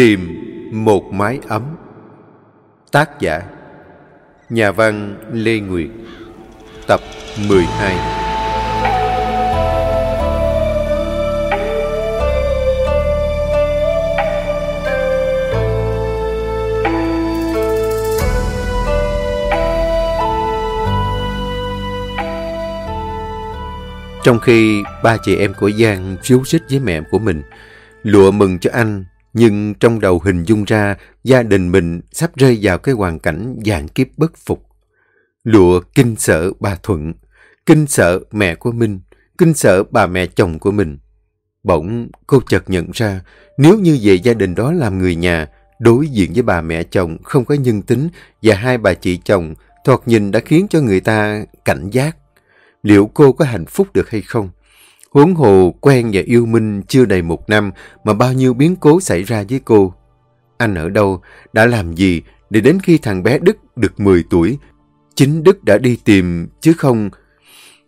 Tìm một mái ấm. Tác giả Nhà văn Lê Nguyệt Tập 12 Trong khi ba chị em của Giang ríu rít với mẹ của mình, lụa mừng cho anh, nhưng trong đầu hình dung ra gia đình mình sắp rơi vào cái hoàn cảnh dạng kiếp bất phục. Lụa kinh sợ bà Thuận, kinh sợ mẹ của mình, kinh sợ bà mẹ chồng của mình. Bỗng cô chợt nhận ra nếu như về gia đình đó làm người nhà, đối diện với bà mẹ chồng không có nhân tính và hai bà chị chồng thoạt nhìn đã khiến cho người ta cảnh giác liệu cô có hạnh phúc được hay không? Huống hồ quen và yêu Minh chưa đầy một năm mà bao nhiêu biến cố xảy ra với cô. Anh ở đâu, đã làm gì để đến khi thằng bé Đức được 10 tuổi, chính Đức đã đi tìm chứ không.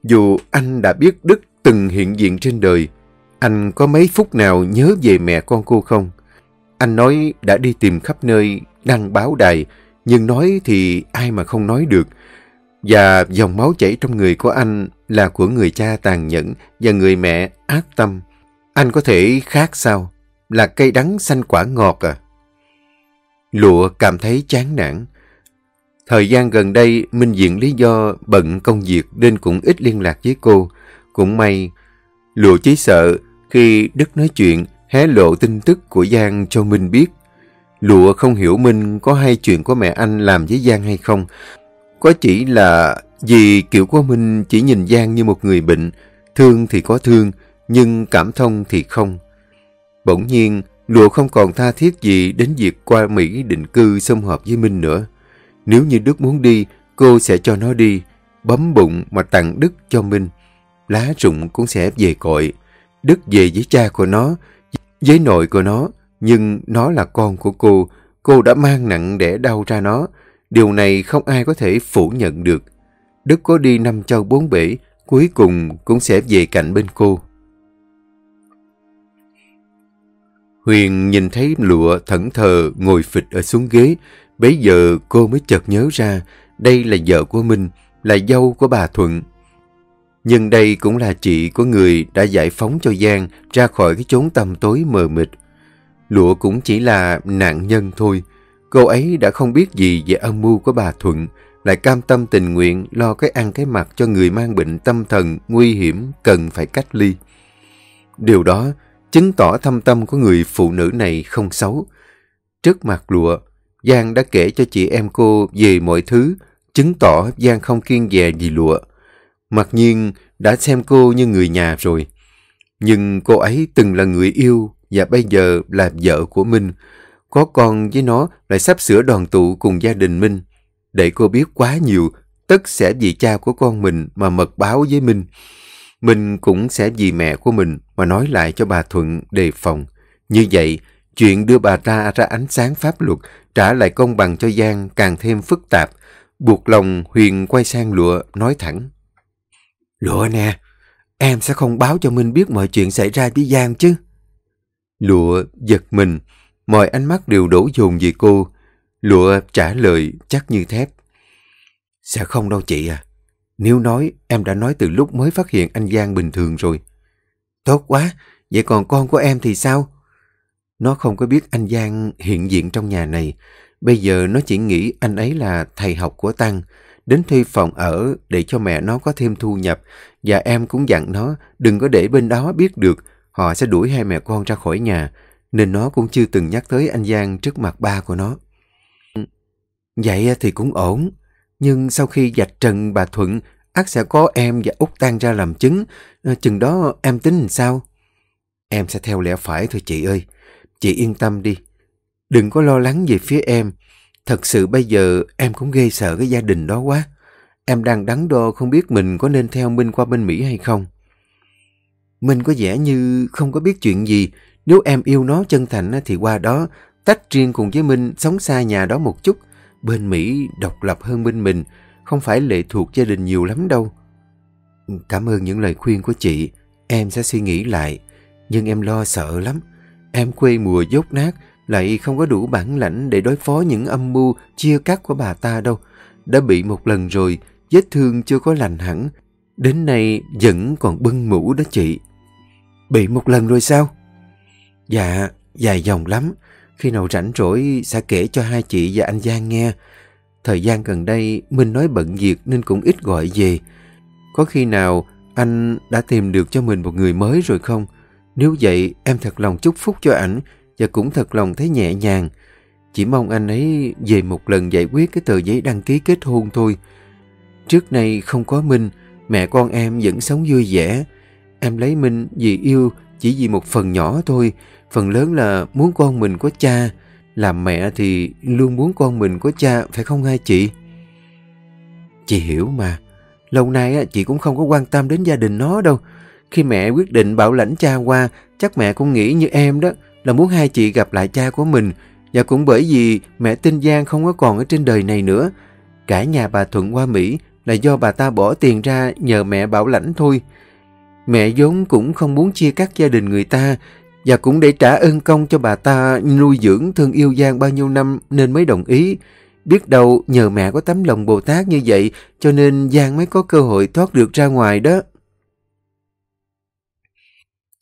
Dù anh đã biết Đức từng hiện diện trên đời, anh có mấy phút nào nhớ về mẹ con cô không? Anh nói đã đi tìm khắp nơi, đăng báo đài, nhưng nói thì ai mà không nói được. Và dòng máu chảy trong người của anh là của người cha tàn nhẫn và người mẹ ác tâm. Anh có thể khác sao? Là cây đắng xanh quả ngọt à? Lụa cảm thấy chán nản. Thời gian gần đây, Minh Diện lý do bận công việc nên cũng ít liên lạc với cô. Cũng may, Lụa chỉ sợ khi Đức nói chuyện hé lộ tin tức của Giang cho Minh biết. Lụa không hiểu Minh có hay chuyện của mẹ anh làm với Giang hay không, có chỉ là vì kiểu của Minh chỉ nhìn Giang như một người bệnh, thương thì có thương, nhưng cảm thông thì không. Bỗng nhiên, Lụa không còn tha thiết gì đến việc qua Mỹ định cư xâm hợp với Minh nữa. Nếu như Đức muốn đi, cô sẽ cho nó đi, bấm bụng mà tặng Đức cho Minh. Lá rụng cũng sẽ về cội. Đức về với cha của nó, với nội của nó, nhưng nó là con của cô. Cô đã mang nặng để đau ra nó, Điều này không ai có thể phủ nhận được. Đức có đi năm châu bốn bể, cuối cùng cũng sẽ về cạnh bên cô. Huyền nhìn thấy lụa thẫn thờ ngồi phịch ở xuống ghế. Bấy giờ cô mới chợt nhớ ra đây là vợ của Minh, là dâu của bà Thuận. Nhưng đây cũng là chị của người đã giải phóng cho Giang ra khỏi cái chốn tầm tối mờ mịt. Lụa cũng chỉ là nạn nhân thôi. Cô ấy đã không biết gì về âm mưu của bà Thuận, lại cam tâm tình nguyện lo cái ăn cái mặc cho người mang bệnh tâm thần nguy hiểm cần phải cách ly. Điều đó chứng tỏ thâm tâm của người phụ nữ này không xấu. Trước mặt lụa, Giang đã kể cho chị em cô về mọi thứ, chứng tỏ Giang không kiên dè gì lụa. Mặc nhiên đã xem cô như người nhà rồi. Nhưng cô ấy từng là người yêu và bây giờ là vợ của Minh. Có con với nó lại sắp sửa đoàn tụ cùng gia đình Minh. Để cô biết quá nhiều, tất sẽ vì cha của con mình mà mật báo với Minh. Minh cũng sẽ vì mẹ của mình mà nói lại cho bà Thuận đề phòng. Như vậy, chuyện đưa bà ta ra ánh sáng pháp luật, trả lại công bằng cho Giang càng thêm phức tạp, buộc lòng Huyền quay sang Lụa nói thẳng. Lụa nè, em sẽ không báo cho Minh biết mọi chuyện xảy ra với Giang chứ. Lụa giật mình, Mọi ánh mắt đều đổ dồn về cô. Lụa trả lời chắc như thép. Sẽ không đâu chị à. Nếu nói, em đã nói từ lúc mới phát hiện anh Giang bình thường rồi. Tốt quá, vậy còn con của em thì sao? Nó không có biết anh Giang hiện diện trong nhà này. Bây giờ nó chỉ nghĩ anh ấy là thầy học của Tăng. Đến thuê phòng ở để cho mẹ nó có thêm thu nhập. Và em cũng dặn nó đừng có để bên đó biết được. Họ sẽ đuổi hai mẹ con ra khỏi nhà nên nó cũng chưa từng nhắc tới anh Giang trước mặt ba của nó. Vậy thì cũng ổn, nhưng sau khi dạch trần bà Thuận, ác sẽ có em và Út tan ra làm chứng, ờ, chừng đó em tính làm sao? Em sẽ theo lẽ phải thôi chị ơi, chị yên tâm đi. Đừng có lo lắng về phía em, thật sự bây giờ em cũng ghê sợ cái gia đình đó quá. Em đang đắn đo không biết mình có nên theo Minh qua bên Mỹ hay không. Minh có vẻ như không có biết chuyện gì, nếu em yêu nó chân thành thì qua đó tách riêng cùng với Minh sống xa nhà đó một chút. Bên Mỹ độc lập hơn bên mình, không phải lệ thuộc gia đình nhiều lắm đâu. Cảm ơn những lời khuyên của chị, em sẽ suy nghĩ lại. Nhưng em lo sợ lắm. Em quê mùa dốt nát, lại không có đủ bản lãnh để đối phó những âm mưu chia cắt của bà ta đâu. Đã bị một lần rồi, vết thương chưa có lành hẳn. Đến nay vẫn còn bưng mũ đó chị. Bị một lần rồi sao? Dạ, dài dòng lắm. Khi nào rảnh rỗi sẽ kể cho hai chị và anh Giang nghe. Thời gian gần đây Minh nói bận việc nên cũng ít gọi về. Có khi nào anh đã tìm được cho mình một người mới rồi không? Nếu vậy em thật lòng chúc phúc cho ảnh và cũng thật lòng thấy nhẹ nhàng. Chỉ mong anh ấy về một lần giải quyết cái tờ giấy đăng ký kết hôn thôi. Trước nay không có Minh, mẹ con em vẫn sống vui vẻ. Em lấy Minh vì yêu chỉ vì một phần nhỏ thôi, phần lớn là muốn con mình có cha. Làm mẹ thì luôn muốn con mình có cha, phải không hai chị? Chị hiểu mà. Lâu nay chị cũng không có quan tâm đến gia đình nó đâu. Khi mẹ quyết định bảo lãnh cha qua, chắc mẹ cũng nghĩ như em đó, là muốn hai chị gặp lại cha của mình. Và cũng bởi vì mẹ tin Giang không có còn ở trên đời này nữa. Cả nhà bà Thuận qua Mỹ là do bà ta bỏ tiền ra nhờ mẹ bảo lãnh thôi. Mẹ vốn cũng không muốn chia cắt gia đình người ta và cũng để trả ơn công cho bà ta nuôi dưỡng thương yêu Giang bao nhiêu năm nên mới đồng ý. Biết đâu nhờ mẹ có tấm lòng Bồ Tát như vậy cho nên Giang mới có cơ hội thoát được ra ngoài đó.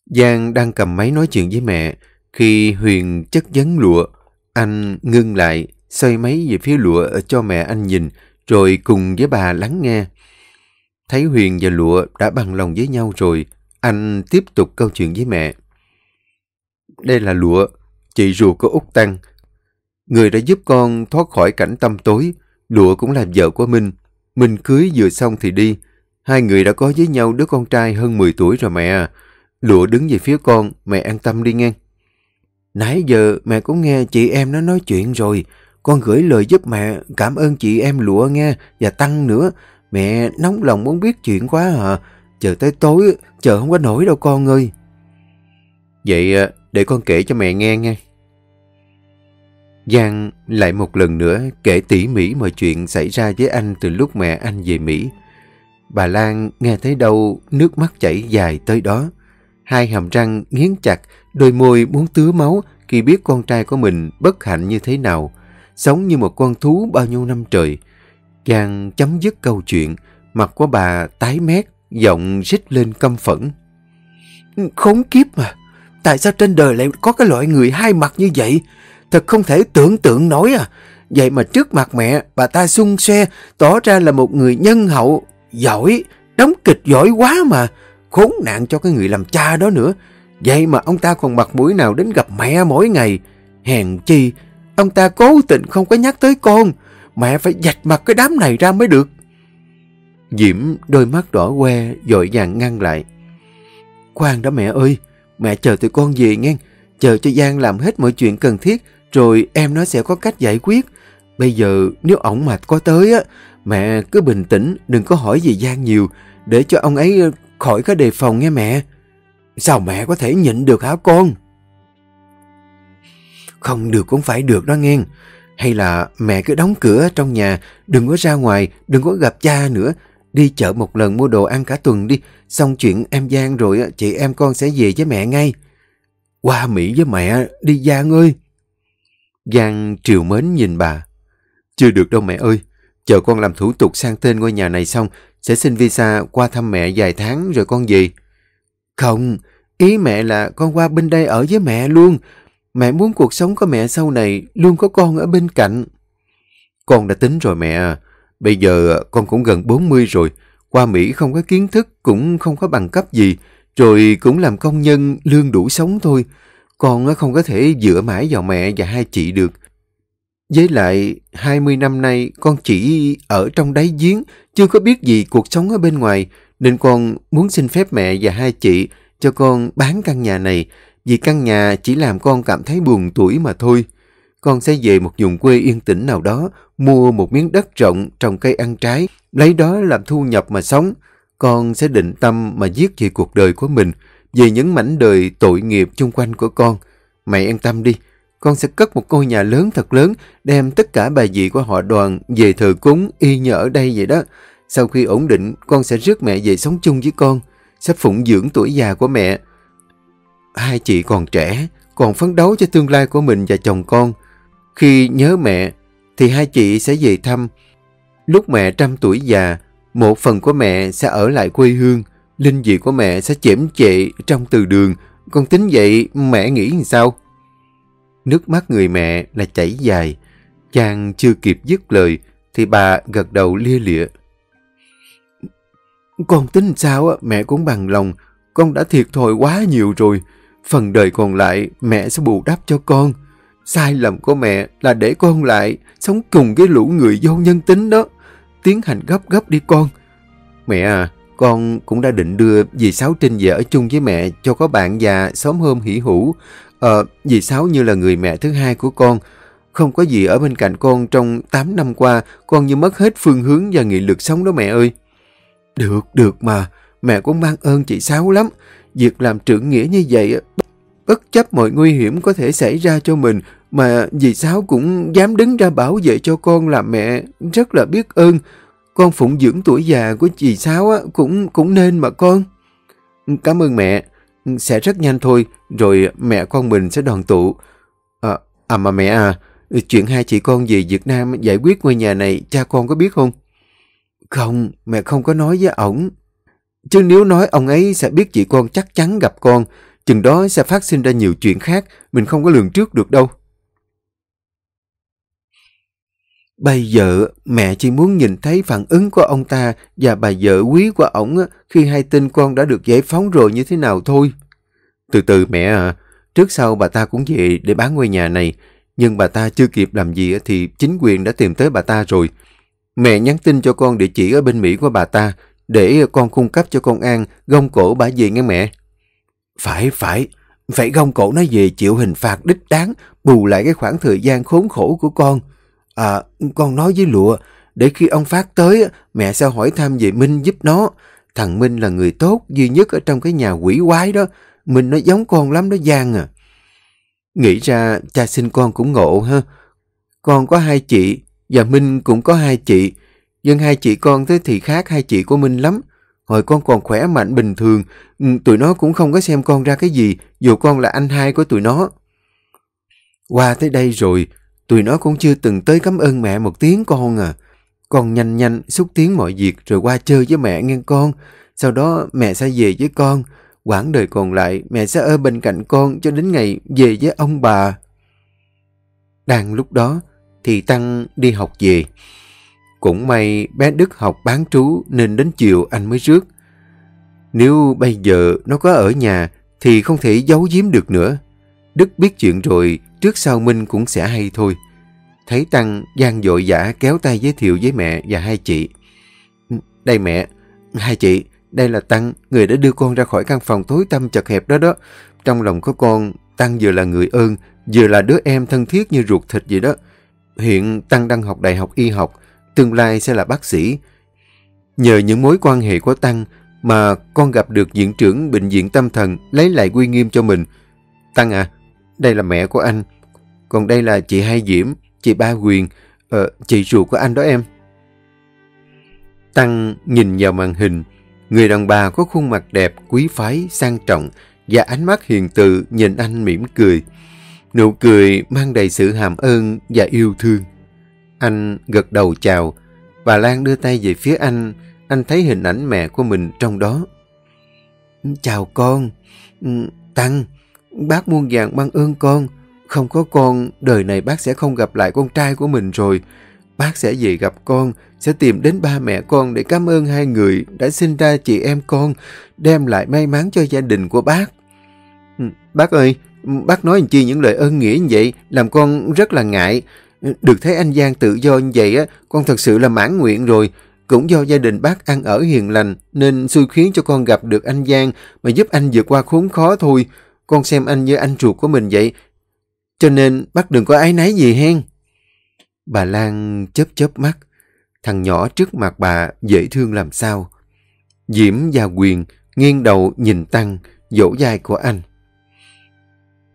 Giang đang cầm máy nói chuyện với mẹ khi Huyền chất vấn lụa. Anh ngưng lại, xoay máy về phía lụa cho mẹ anh nhìn rồi cùng với bà lắng nghe. Thấy Huyền và lụa đã bằng lòng với nhau rồi, anh tiếp tục câu chuyện với mẹ. Đây là lụa, chị ruột của Úc Tăng. Người đã giúp con thoát khỏi cảnh tâm tối. Lụa cũng là vợ của Minh. Minh cưới vừa xong thì đi. Hai người đã có với nhau đứa con trai hơn 10 tuổi rồi mẹ à. Lụa đứng về phía con, mẹ an tâm đi nghe. Nãy giờ mẹ cũng nghe chị em nó nói chuyện rồi. Con gửi lời giúp mẹ, cảm ơn chị em Lụa nghe, và Tăng nữa. Mẹ nóng lòng muốn biết chuyện quá à. Chờ tới tối, chờ không có nổi đâu con ơi. Vậy à, để con kể cho mẹ nghe nghe. Giang lại một lần nữa kể tỉ mỉ mọi chuyện xảy ra với anh từ lúc mẹ anh về Mỹ. Bà Lan nghe thấy đâu nước mắt chảy dài tới đó. Hai hàm răng nghiến chặt, đôi môi muốn tứa máu khi biết con trai của mình bất hạnh như thế nào. Sống như một con thú bao nhiêu năm trời. Giang chấm dứt câu chuyện, mặt của bà tái mét, giọng rít lên căm phẫn. Khốn kiếp mà! Tại sao trên đời lại có cái loại người hai mặt như vậy? Thật không thể tưởng tượng nổi à. Vậy mà trước mặt mẹ, bà ta xung xoe, tỏ ra là một người nhân hậu, giỏi, đóng kịch giỏi quá mà. Khốn nạn cho cái người làm cha đó nữa. Vậy mà ông ta còn mặt mũi nào đến gặp mẹ mỗi ngày. Hèn chi, ông ta cố tình không có nhắc tới con. Mẹ phải dạch mặt cái đám này ra mới được. Diễm đôi mắt đỏ que, dội vàng ngăn lại. Khoan đó mẹ ơi, mẹ chờ tụi con về nghe. Chờ cho Giang làm hết mọi chuyện cần thiết, rồi em nó sẽ có cách giải quyết. Bây giờ nếu ổng mà có tới á, mẹ cứ bình tĩnh, đừng có hỏi gì Giang nhiều, để cho ông ấy ờ, khỏi có đề phòng nghe mẹ. Sao mẹ có thể nhịn được hả con? Không được cũng phải được đó nghe. Hay là mẹ cứ đóng cửa trong nhà, đừng có ra ngoài, đừng có gặp cha nữa. Đi chợ một lần mua đồ ăn cả tuần đi, xong chuyện em Giang rồi chị em con sẽ về với mẹ ngay. Qua Mỹ với mẹ, đi Giang ơi. Giang triều mến nhìn bà. Chưa được đâu mẹ ơi, chờ con làm thủ tục sang tên ngôi nhà này xong, sẽ xin visa qua thăm mẹ vài tháng rồi con về. Không, ý mẹ là con qua bên đây ở với mẹ luôn. Mẹ muốn cuộc sống của mẹ sau này luôn có con ở bên cạnh. Con đã tính rồi mẹ à. Bây giờ à, con cũng gần 40 rồi. Qua Mỹ không có kiến thức, cũng không có bằng cấp gì. Rồi cũng làm công nhân lương đủ sống thôi. Con à, không có thể dựa mãi vào mẹ và hai chị được. Với lại, 20 năm nay con chỉ ở trong đáy giếng, chưa có biết gì cuộc sống ở bên ngoài, nên con muốn xin phép mẹ và hai chị cho con bán căn nhà này, vì căn nhà chỉ làm con cảm thấy buồn tuổi mà thôi. Con sẽ về một vùng quê yên tĩnh nào đó, mua một miếng đất rộng, trồng cây ăn trái, lấy đó làm thu nhập mà sống. Con sẽ định tâm mà viết về cuộc đời của mình, về những mảnh đời tội nghiệp chung quanh của con. Mẹ yên tâm đi, con sẽ cất một ngôi nhà lớn thật lớn, đem tất cả bà dì của họ đoàn về thờ cúng y như ở đây vậy đó. Sau khi ổn định, con sẽ rước mẹ về sống chung với con, sẽ phụng dưỡng tuổi già của mẹ. Hai chị còn trẻ, còn phấn đấu cho tương lai của mình và chồng con. Khi nhớ mẹ, thì hai chị sẽ về thăm. Lúc mẹ trăm tuổi già, một phần của mẹ sẽ ở lại quê hương, linh dị của mẹ sẽ chễm chệ trong từ đường. Con tính vậy mẹ nghĩ làm sao? Nước mắt người mẹ là chảy dài. Chàng chưa kịp dứt lời, thì bà gật đầu lia lịa. Con tính sao mẹ cũng bằng lòng, con đã thiệt thòi quá nhiều rồi. Phần đời còn lại mẹ sẽ bù đắp cho con. Sai lầm của mẹ là để con lại sống cùng cái lũ người vô nhân tính đó. Tiến hành gấp gấp đi con. Mẹ à, con cũng đã định đưa dì Sáu Trinh về ở chung với mẹ cho có bạn già sớm hôm hỷ hữu. Ờ, dì Sáu như là người mẹ thứ hai của con. Không có gì ở bên cạnh con trong 8 năm qua, con như mất hết phương hướng và nghị lực sống đó mẹ ơi. Được, được mà. Mẹ cũng mang ơn chị Sáu lắm. Việc làm trưởng nghĩa như vậy, bất chấp mọi nguy hiểm có thể xảy ra cho mình, mà dì Sáu cũng dám đứng ra bảo vệ cho con là mẹ, rất là biết ơn. Con phụng dưỡng tuổi già của dì Sáu cũng cũng nên mà con. Cảm ơn mẹ. Sẽ rất nhanh thôi, rồi mẹ con mình sẽ đoàn tụ. À, à mà mẹ à, chuyện hai chị con về Việt Nam giải quyết ngôi nhà này, cha con có biết không? Không, mẹ không có nói với ổng. Chứ nếu nói ông ấy sẽ biết chị con chắc chắn gặp con, chừng đó sẽ phát sinh ra nhiều chuyện khác, mình không có lường trước được đâu. Bây giờ mẹ chỉ muốn nhìn thấy phản ứng của ông ta và bà vợ quý của ổng khi hai tin con đã được giải phóng rồi như thế nào thôi. Từ từ mẹ à, trước sau bà ta cũng về để bán ngôi nhà này, nhưng bà ta chưa kịp làm gì thì chính quyền đã tìm tới bà ta rồi. Mẹ nhắn tin cho con địa chỉ ở bên Mỹ của bà ta để con cung cấp cho con An gông cổ bà về nghe mẹ. Phải, phải. Phải gông cổ nó về chịu hình phạt đích đáng bù lại cái khoảng thời gian khốn khổ của con. À, con nói với Lụa, để khi ông Phát tới, mẹ sẽ hỏi thăm về Minh giúp nó. Thằng Minh là người tốt duy nhất ở trong cái nhà quỷ quái đó. Minh nó giống con lắm đó Giang à. Nghĩ ra cha sinh con cũng ngộ ha. Con có hai chị, và Minh cũng có hai chị. Nhưng hai chị con thế thì khác hai chị của Minh lắm. Hồi con còn khỏe mạnh bình thường, ừ, tụi nó cũng không có xem con ra cái gì, dù con là anh hai của tụi nó. Qua tới đây rồi, tụi nó cũng chưa từng tới cảm ơn mẹ một tiếng con à. Con nhanh nhanh xúc tiến mọi việc rồi qua chơi với mẹ nghe con. Sau đó mẹ sẽ về với con. Quãng đời còn lại mẹ sẽ ở bên cạnh con cho đến ngày về với ông bà. Đang lúc đó thì Tăng đi học về. Cũng may bé Đức học bán trú nên đến chiều anh mới rước. Nếu bây giờ nó có ở nhà thì không thể giấu giếm được nữa. Đức biết chuyện rồi, trước sau Minh cũng sẽ hay thôi. Thấy Tăng gian dội dã kéo tay giới thiệu với mẹ và hai chị. Đây mẹ, hai chị, đây là Tăng, người đã đưa con ra khỏi căn phòng tối tăm chật hẹp đó đó. Trong lòng có con, Tăng vừa là người ơn, vừa là đứa em thân thiết như ruột thịt vậy đó. Hiện Tăng đang học đại học y học, tương lai sẽ là bác sĩ. Nhờ những mối quan hệ của Tăng mà con gặp được viện trưởng bệnh viện tâm thần lấy lại quy nghiêm cho mình. Tăng à, đây là mẹ của anh, còn đây là chị Hai Diễm, chị Ba Quyền, ờ, chị ruột của anh đó em. Tăng nhìn vào màn hình, người đàn bà có khuôn mặt đẹp, quý phái, sang trọng và ánh mắt hiền từ nhìn anh mỉm cười. Nụ cười mang đầy sự hàm ơn và yêu thương. Anh gật đầu chào, và Lan đưa tay về phía anh, anh thấy hình ảnh mẹ của mình trong đó. Chào con, ừ, Tăng, bác muôn vàng ban ơn con. Không có con, đời này bác sẽ không gặp lại con trai của mình rồi. Bác sẽ về gặp con, sẽ tìm đến ba mẹ con để cảm ơn hai người đã sinh ra chị em con, đem lại may mắn cho gia đình của bác. Ừ, bác ơi, Bác nói chi những lời ơn nghĩa như vậy, làm con rất là ngại. Được thấy anh Giang tự do như vậy, á, con thật sự là mãn nguyện rồi. Cũng do gia đình bác ăn ở hiền lành, nên xui khiến cho con gặp được anh Giang mà giúp anh vượt qua khốn khó thôi. Con xem anh như anh ruột của mình vậy. Cho nên bác đừng có ái náy gì hen. Bà Lan chớp chớp mắt. Thằng nhỏ trước mặt bà dễ thương làm sao. Diễm và Quyền nghiêng đầu nhìn Tăng, dỗ dai của anh.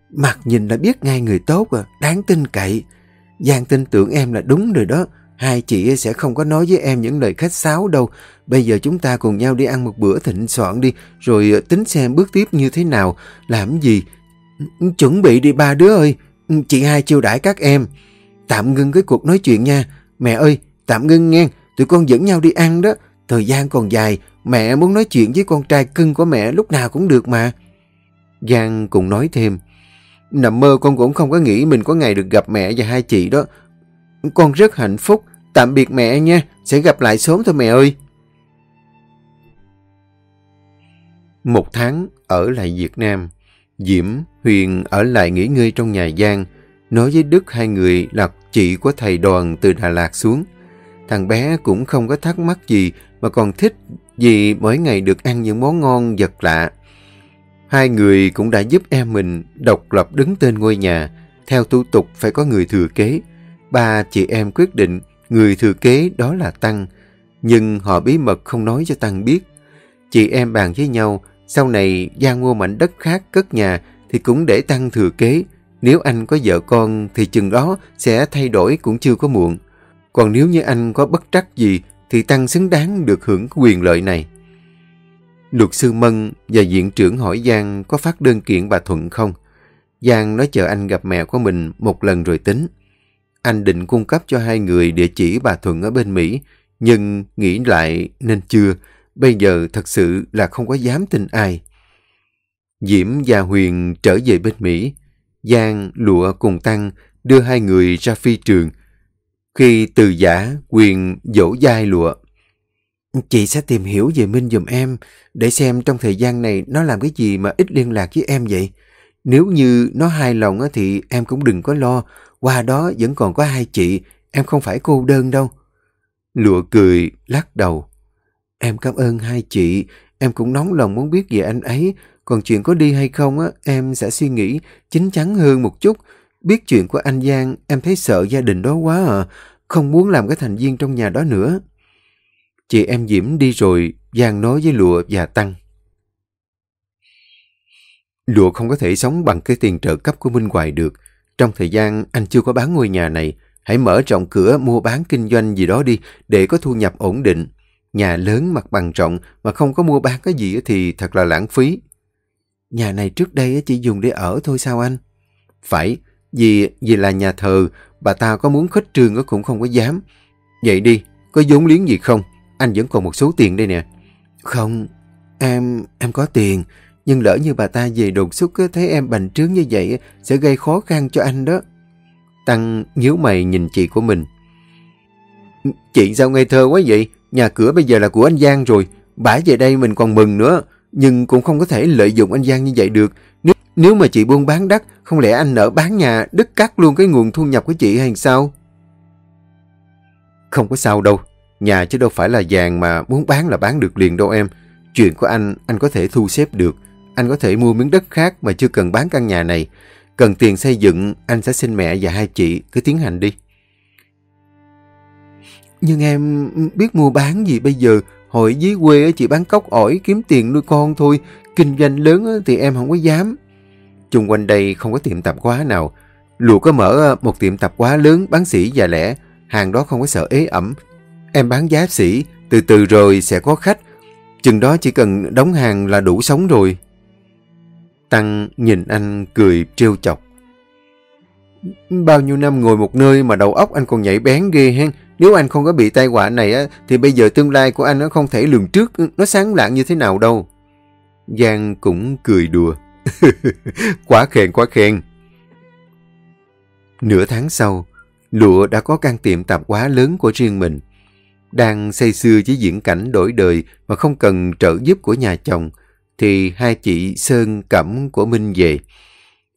Mặt nhìn là biết ngay người tốt à, đáng tin cậy. Giang tin tưởng em là đúng rồi đó. Hai chị sẽ không có nói với em những lời khách sáo đâu. Bây giờ chúng ta cùng nhau đi ăn một bữa thịnh soạn đi, rồi ờ, tính xem bước tiếp như thế nào, làm gì. Ừ, chuẩn bị đi ba đứa ơi, ừ, chị hai chiêu đãi các em. Tạm ngưng cái cuộc nói chuyện nha. Mẹ ơi, tạm ngưng nghe, tụi con dẫn nhau đi ăn đó. Thời gian còn dài, mẹ muốn nói chuyện với con trai cưng của mẹ lúc nào cũng được mà. Giang cũng nói thêm, nằm mơ con cũng không có nghĩ mình có ngày được gặp mẹ và hai chị đó. Con rất hạnh phúc, tạm biệt mẹ nha, sẽ gặp lại sớm thôi mẹ ơi. Một tháng ở lại Việt Nam, Diễm, Huyền ở lại nghỉ ngơi trong nhà Giang, nói với Đức hai người là chị của thầy đoàn từ Đà Lạt xuống. Thằng bé cũng không có thắc mắc gì mà còn thích vì mỗi ngày được ăn những món ngon vật lạ. Hai người cũng đã giúp em mình độc lập đứng tên ngôi nhà. Theo thủ tục phải có người thừa kế. Ba chị em quyết định người thừa kế đó là Tăng. Nhưng họ bí mật không nói cho Tăng biết. Chị em bàn với nhau, sau này Giang mua mảnh đất khác cất nhà thì cũng để Tăng thừa kế. Nếu anh có vợ con thì chừng đó sẽ thay đổi cũng chưa có muộn. Còn nếu như anh có bất trắc gì thì Tăng xứng đáng được hưởng quyền lợi này. Luật sư Mân và viện trưởng hỏi Giang có phát đơn kiện bà Thuận không? Giang nói chờ anh gặp mẹ của mình một lần rồi tính. Anh định cung cấp cho hai người địa chỉ bà Thuận ở bên Mỹ, nhưng nghĩ lại nên chưa. Bây giờ thật sự là không có dám tin ai. Diễm và Huyền trở về bên Mỹ. Giang, Lụa cùng Tăng đưa hai người ra phi trường. Khi từ giả, Huyền dỗ dai Lụa. Chị sẽ tìm hiểu về Minh dùm em, để xem trong thời gian này nó làm cái gì mà ít liên lạc với em vậy. Nếu như nó hài lòng thì em cũng đừng có lo, qua đó vẫn còn có hai chị, em không phải cô đơn đâu. Lụa cười, lắc đầu. Em cảm ơn hai chị, em cũng nóng lòng muốn biết về anh ấy, còn chuyện có đi hay không á, em sẽ suy nghĩ chính chắn hơn một chút. Biết chuyện của anh Giang, em thấy sợ gia đình đó quá à, không muốn làm cái thành viên trong nhà đó nữa. Chị em Diễm đi rồi, Giang nói với Lụa và Tăng. Lụa không có thể sống bằng cái tiền trợ cấp của Minh Hoài được. Trong thời gian anh chưa có bán ngôi nhà này, hãy mở rộng cửa mua bán kinh doanh gì đó đi để có thu nhập ổn định. Nhà lớn mặt bằng rộng mà không có mua bán cái gì thì thật là lãng phí. Nhà này trước đây chỉ dùng để ở thôi sao anh? Phải, vì, vì là nhà thờ, bà ta có muốn khích trường cũng không có dám. Vậy đi, có vốn liếng gì không? Anh vẫn còn một số tiền đây nè. Không, em em có tiền. Nhưng lỡ như bà ta về đột xuất thấy em bành trướng như vậy sẽ gây khó khăn cho anh đó. Tăng nhíu mày nhìn chị của mình. Chị sao ngây thơ quá vậy? Nhà cửa bây giờ là của anh Giang rồi. Bả về đây mình còn mừng nữa. Nhưng cũng không có thể lợi dụng anh Giang như vậy được. Nếu, nếu mà chị buôn bán đất, không lẽ anh nợ bán nhà, đứt cắt luôn cái nguồn thu nhập của chị hay sao? Không có sao đâu. Nhà chứ đâu phải là vàng mà muốn bán là bán được liền đâu em. Chuyện của anh, anh có thể thu xếp được. Anh có thể mua miếng đất khác mà chưa cần bán căn nhà này. Cần tiền xây dựng, anh sẽ xin mẹ và hai chị cứ tiến hành đi. Nhưng em biết mua bán gì bây giờ. Hồi dưới quê chị bán cốc ổi kiếm tiền nuôi con thôi. Kinh doanh lớn thì em không có dám. Chung quanh đây không có tiệm tạp hóa nào. lùa có mở một tiệm tạp hóa lớn bán sỉ và lẻ. Hàng đó không có sợ ế ẩm, Em bán giá sỉ, từ từ rồi sẽ có khách. Chừng đó chỉ cần đóng hàng là đủ sống rồi. Tăng nhìn anh cười trêu chọc. Bao nhiêu năm ngồi một nơi mà đầu óc anh còn nhảy bén ghê hen. Nếu anh không có bị tai họa này á, thì bây giờ tương lai của anh nó không thể lường trước nó sáng lạng như thế nào đâu. Giang cũng cười đùa. quá khen quá khen. Nửa tháng sau, Lụa đã có căn tiệm tạp hóa lớn của riêng mình đang say sưa với diễn cảnh đổi đời mà không cần trợ giúp của nhà chồng, thì hai chị Sơn Cẩm của Minh về.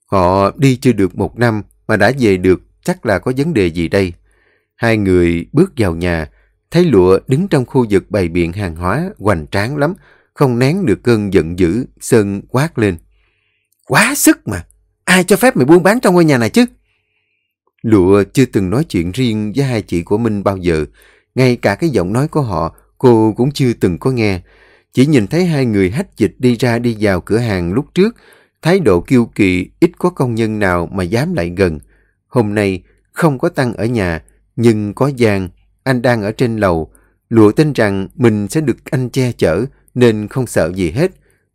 Họ đi chưa được một năm mà đã về được chắc là có vấn đề gì đây. Hai người bước vào nhà, thấy lụa đứng trong khu vực bày biện hàng hóa hoành tráng lắm, không nén được cơn giận dữ, Sơn quát lên. Quá sức mà! Ai cho phép mày buôn bán trong ngôi nhà này chứ? Lụa chưa từng nói chuyện riêng với hai chị của Minh bao giờ, ngay cả cái giọng nói của họ, cô cũng chưa từng có nghe. Chỉ nhìn thấy hai người hách dịch đi ra đi vào cửa hàng lúc trước, thái độ kiêu kỳ, ít có công nhân nào mà dám lại gần. Hôm nay, không có Tăng ở nhà, nhưng có Giang, anh đang ở trên lầu. Lụa tin rằng mình sẽ được anh che chở, nên không sợ gì hết.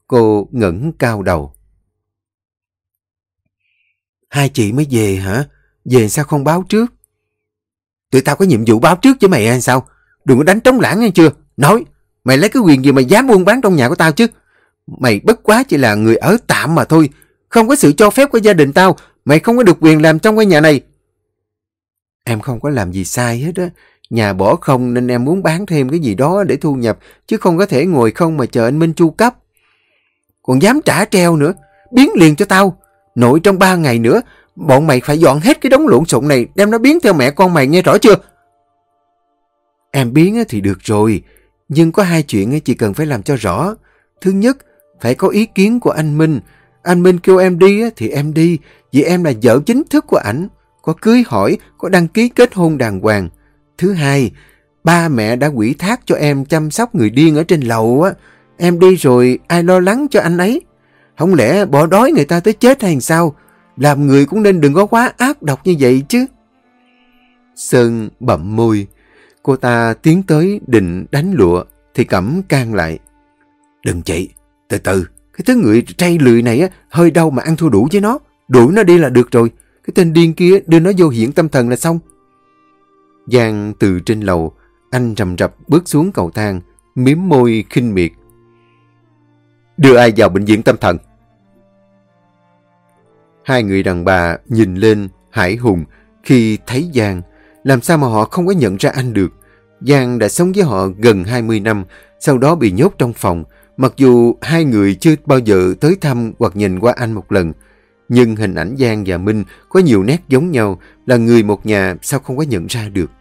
Cô ngẩng cao đầu. Hai chị mới về hả? Về sao không báo trước? Tụi tao có nhiệm vụ báo trước với mày hay sao? Đừng có đánh trống lãng nghe chưa? Nói, mày lấy cái quyền gì mà dám buôn bán trong nhà của tao chứ? Mày bất quá chỉ là người ở tạm mà thôi. Không có sự cho phép của gia đình tao. Mày không có được quyền làm trong cái nhà này. Em không có làm gì sai hết á. Nhà bỏ không nên em muốn bán thêm cái gì đó để thu nhập. Chứ không có thể ngồi không mà chờ anh Minh chu cấp. Còn dám trả treo nữa. Biến liền cho tao. Nội trong ba ngày nữa, bọn mày phải dọn hết cái đống lộn xộn này đem nó biến theo mẹ con mày nghe rõ chưa? Em biến thì được rồi. Nhưng có hai chuyện chỉ cần phải làm cho rõ. Thứ nhất, phải có ý kiến của anh Minh. Anh Minh kêu em đi thì em đi, vì em là vợ chính thức của ảnh. Có cưới hỏi, có đăng ký kết hôn đàng hoàng. Thứ hai, ba mẹ đã quỷ thác cho em chăm sóc người điên ở trên lầu á. Em đi rồi, ai lo lắng cho anh ấy? Không lẽ bỏ đói người ta tới chết hay sao? Làm người cũng nên đừng có quá ác độc như vậy chứ. Sơn bậm môi. Cô ta tiến tới định đánh lụa thì Cẩm can lại. Đừng chị, từ từ. Cái thứ người tray lười này á, hơi đau mà ăn thua đủ với nó. Đuổi nó đi là được rồi. Cái tên điên kia đưa nó vô hiện tâm thần là xong. Giang từ trên lầu, anh rầm rập bước xuống cầu thang, miếm môi khinh miệt. Đưa ai vào bệnh viện tâm thần? Hai người đàn bà nhìn lên hải hùng khi thấy Giang. Làm sao mà họ không có nhận ra anh được? Giang đã sống với họ gần 20 năm, sau đó bị nhốt trong phòng. Mặc dù hai người chưa bao giờ tới thăm hoặc nhìn qua anh một lần, nhưng hình ảnh Giang và Minh có nhiều nét giống nhau, là người một nhà sao không có nhận ra được.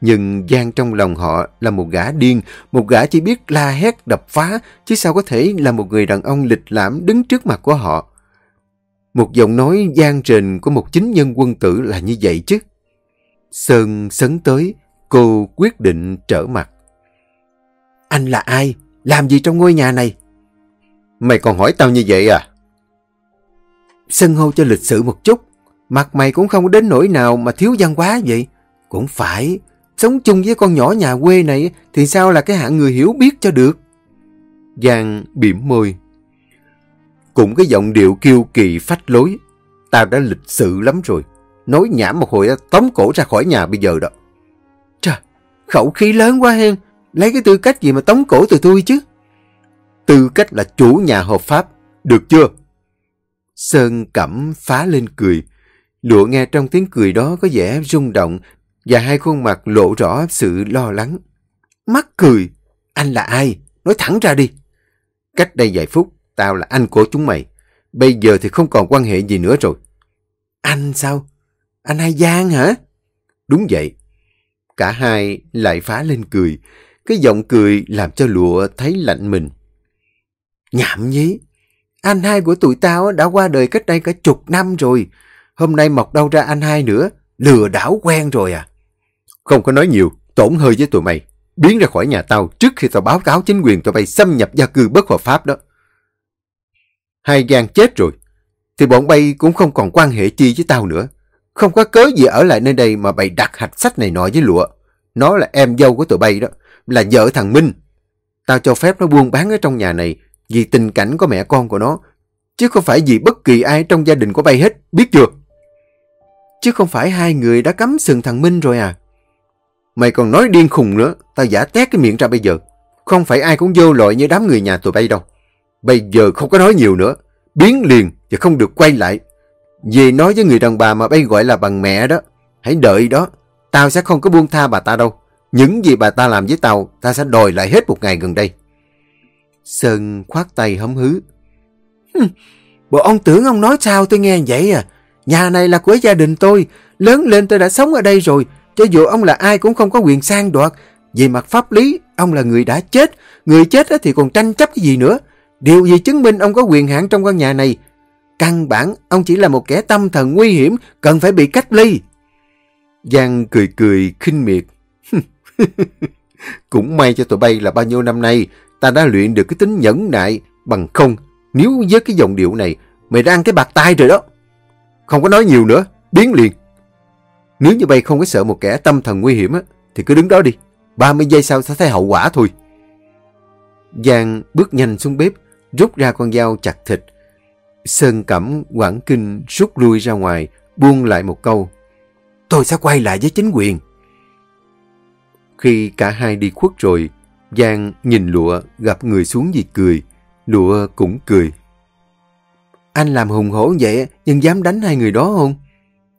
Nhưng Giang trong lòng họ là một gã điên, một gã chỉ biết la hét đập phá, chứ sao có thể là một người đàn ông lịch lãm đứng trước mặt của họ. Một giọng nói gian trình của một chính nhân quân tử là như vậy chứ. Sơn sấn tới, cô quyết định trở mặt. Anh là ai? Làm gì trong ngôi nhà này? Mày còn hỏi tao như vậy à? Sân hô cho lịch sự một chút. Mặt mày cũng không đến nỗi nào mà thiếu văn hóa vậy. Cũng phải, sống chung với con nhỏ nhà quê này thì sao là cái hạng người hiểu biết cho được. Giang bỉm môi. Cũng cái giọng điệu kiêu kỳ phách lối. Tao đã lịch sự lắm rồi. Nói nhảm một hồi tống cổ ra khỏi nhà bây giờ đó. Trời, khẩu khí lớn quá hen. Lấy cái tư cách gì mà tống cổ từ tôi chứ? Tư cách là chủ nhà hợp pháp. Được chưa? Sơn cẩm phá lên cười. Lụa nghe trong tiếng cười đó có vẻ rung động và hai khuôn mặt lộ rõ sự lo lắng. Mắt cười. Anh là ai? Nói thẳng ra đi. Cách đây vài phút, tao là anh của chúng mày. Bây giờ thì không còn quan hệ gì nữa rồi. Anh sao? Anh hai Giang hả? Đúng vậy. Cả hai lại phá lên cười. Cái giọng cười làm cho lụa thấy lạnh mình. Nhảm nhí. Anh hai của tụi tao đã qua đời cách đây cả chục năm rồi. Hôm nay mọc đâu ra anh hai nữa. Lừa đảo quen rồi à? Không có nói nhiều. Tổn hơi với tụi mày. Biến ra khỏi nhà tao trước khi tao báo cáo chính quyền tụi bay xâm nhập gia cư bất hợp pháp đó. Hai Giang chết rồi. Thì bọn bay cũng không còn quan hệ chi với tao nữa. Không có cớ gì ở lại nơi đây mà bày đặt hạch sách này nọ với lụa. Nó là em dâu của tụi bay đó. Là vợ thằng Minh. Tao cho phép nó buôn bán ở trong nhà này vì tình cảnh của mẹ con của nó. Chứ không phải vì bất kỳ ai trong gia đình của bay hết. Biết chưa? Chứ không phải hai người đã cắm sừng thằng Minh rồi à? Mày còn nói điên khùng nữa. Tao giả tét cái miệng ra bây giờ. Không phải ai cũng vô lội như đám người nhà tụi bay đâu. Bây giờ không có nói nhiều nữa. Biến liền và không được quay lại. Về nói với người đàn bà mà bay gọi là bằng mẹ đó. Hãy đợi đó. Tao sẽ không có buông tha bà ta đâu. Những gì bà ta làm với tao, ta sẽ đòi lại hết một ngày gần đây. Sơn khoát tay hấm hứ. Bộ ông tưởng ông nói sao tôi nghe vậy à? Nhà này là của gia đình tôi. Lớn lên tôi đã sống ở đây rồi. Cho dù ông là ai cũng không có quyền sang đoạt. Về mặt pháp lý, ông là người đã chết. Người chết thì còn tranh chấp cái gì nữa. Điều gì chứng minh ông có quyền hạn trong căn nhà này? Căn bản, ông chỉ là một kẻ tâm thần nguy hiểm, cần phải bị cách ly. Giang cười cười khinh miệt. Cũng may cho tụi bay là bao nhiêu năm nay, ta đã luyện được cái tính nhẫn nại, bằng không, nếu với cái dòng điệu này, mày đã ăn cái bạc tai rồi đó. Không có nói nhiều nữa, biến liền. Nếu như bay không có sợ một kẻ tâm thần nguy hiểm á, thì cứ đứng đó đi. 30 giây sau sẽ thấy hậu quả thôi. Giang bước nhanh xuống bếp, rút ra con dao chặt thịt. Sơn Cẩm Quảng Kinh rút lui ra ngoài, buông lại một câu. Tôi sẽ quay lại với chính quyền. Khi cả hai đi khuất rồi, Giang nhìn lụa gặp người xuống gì cười. Lụa cũng cười. Anh làm hùng hổ vậy, nhưng dám đánh hai người đó không?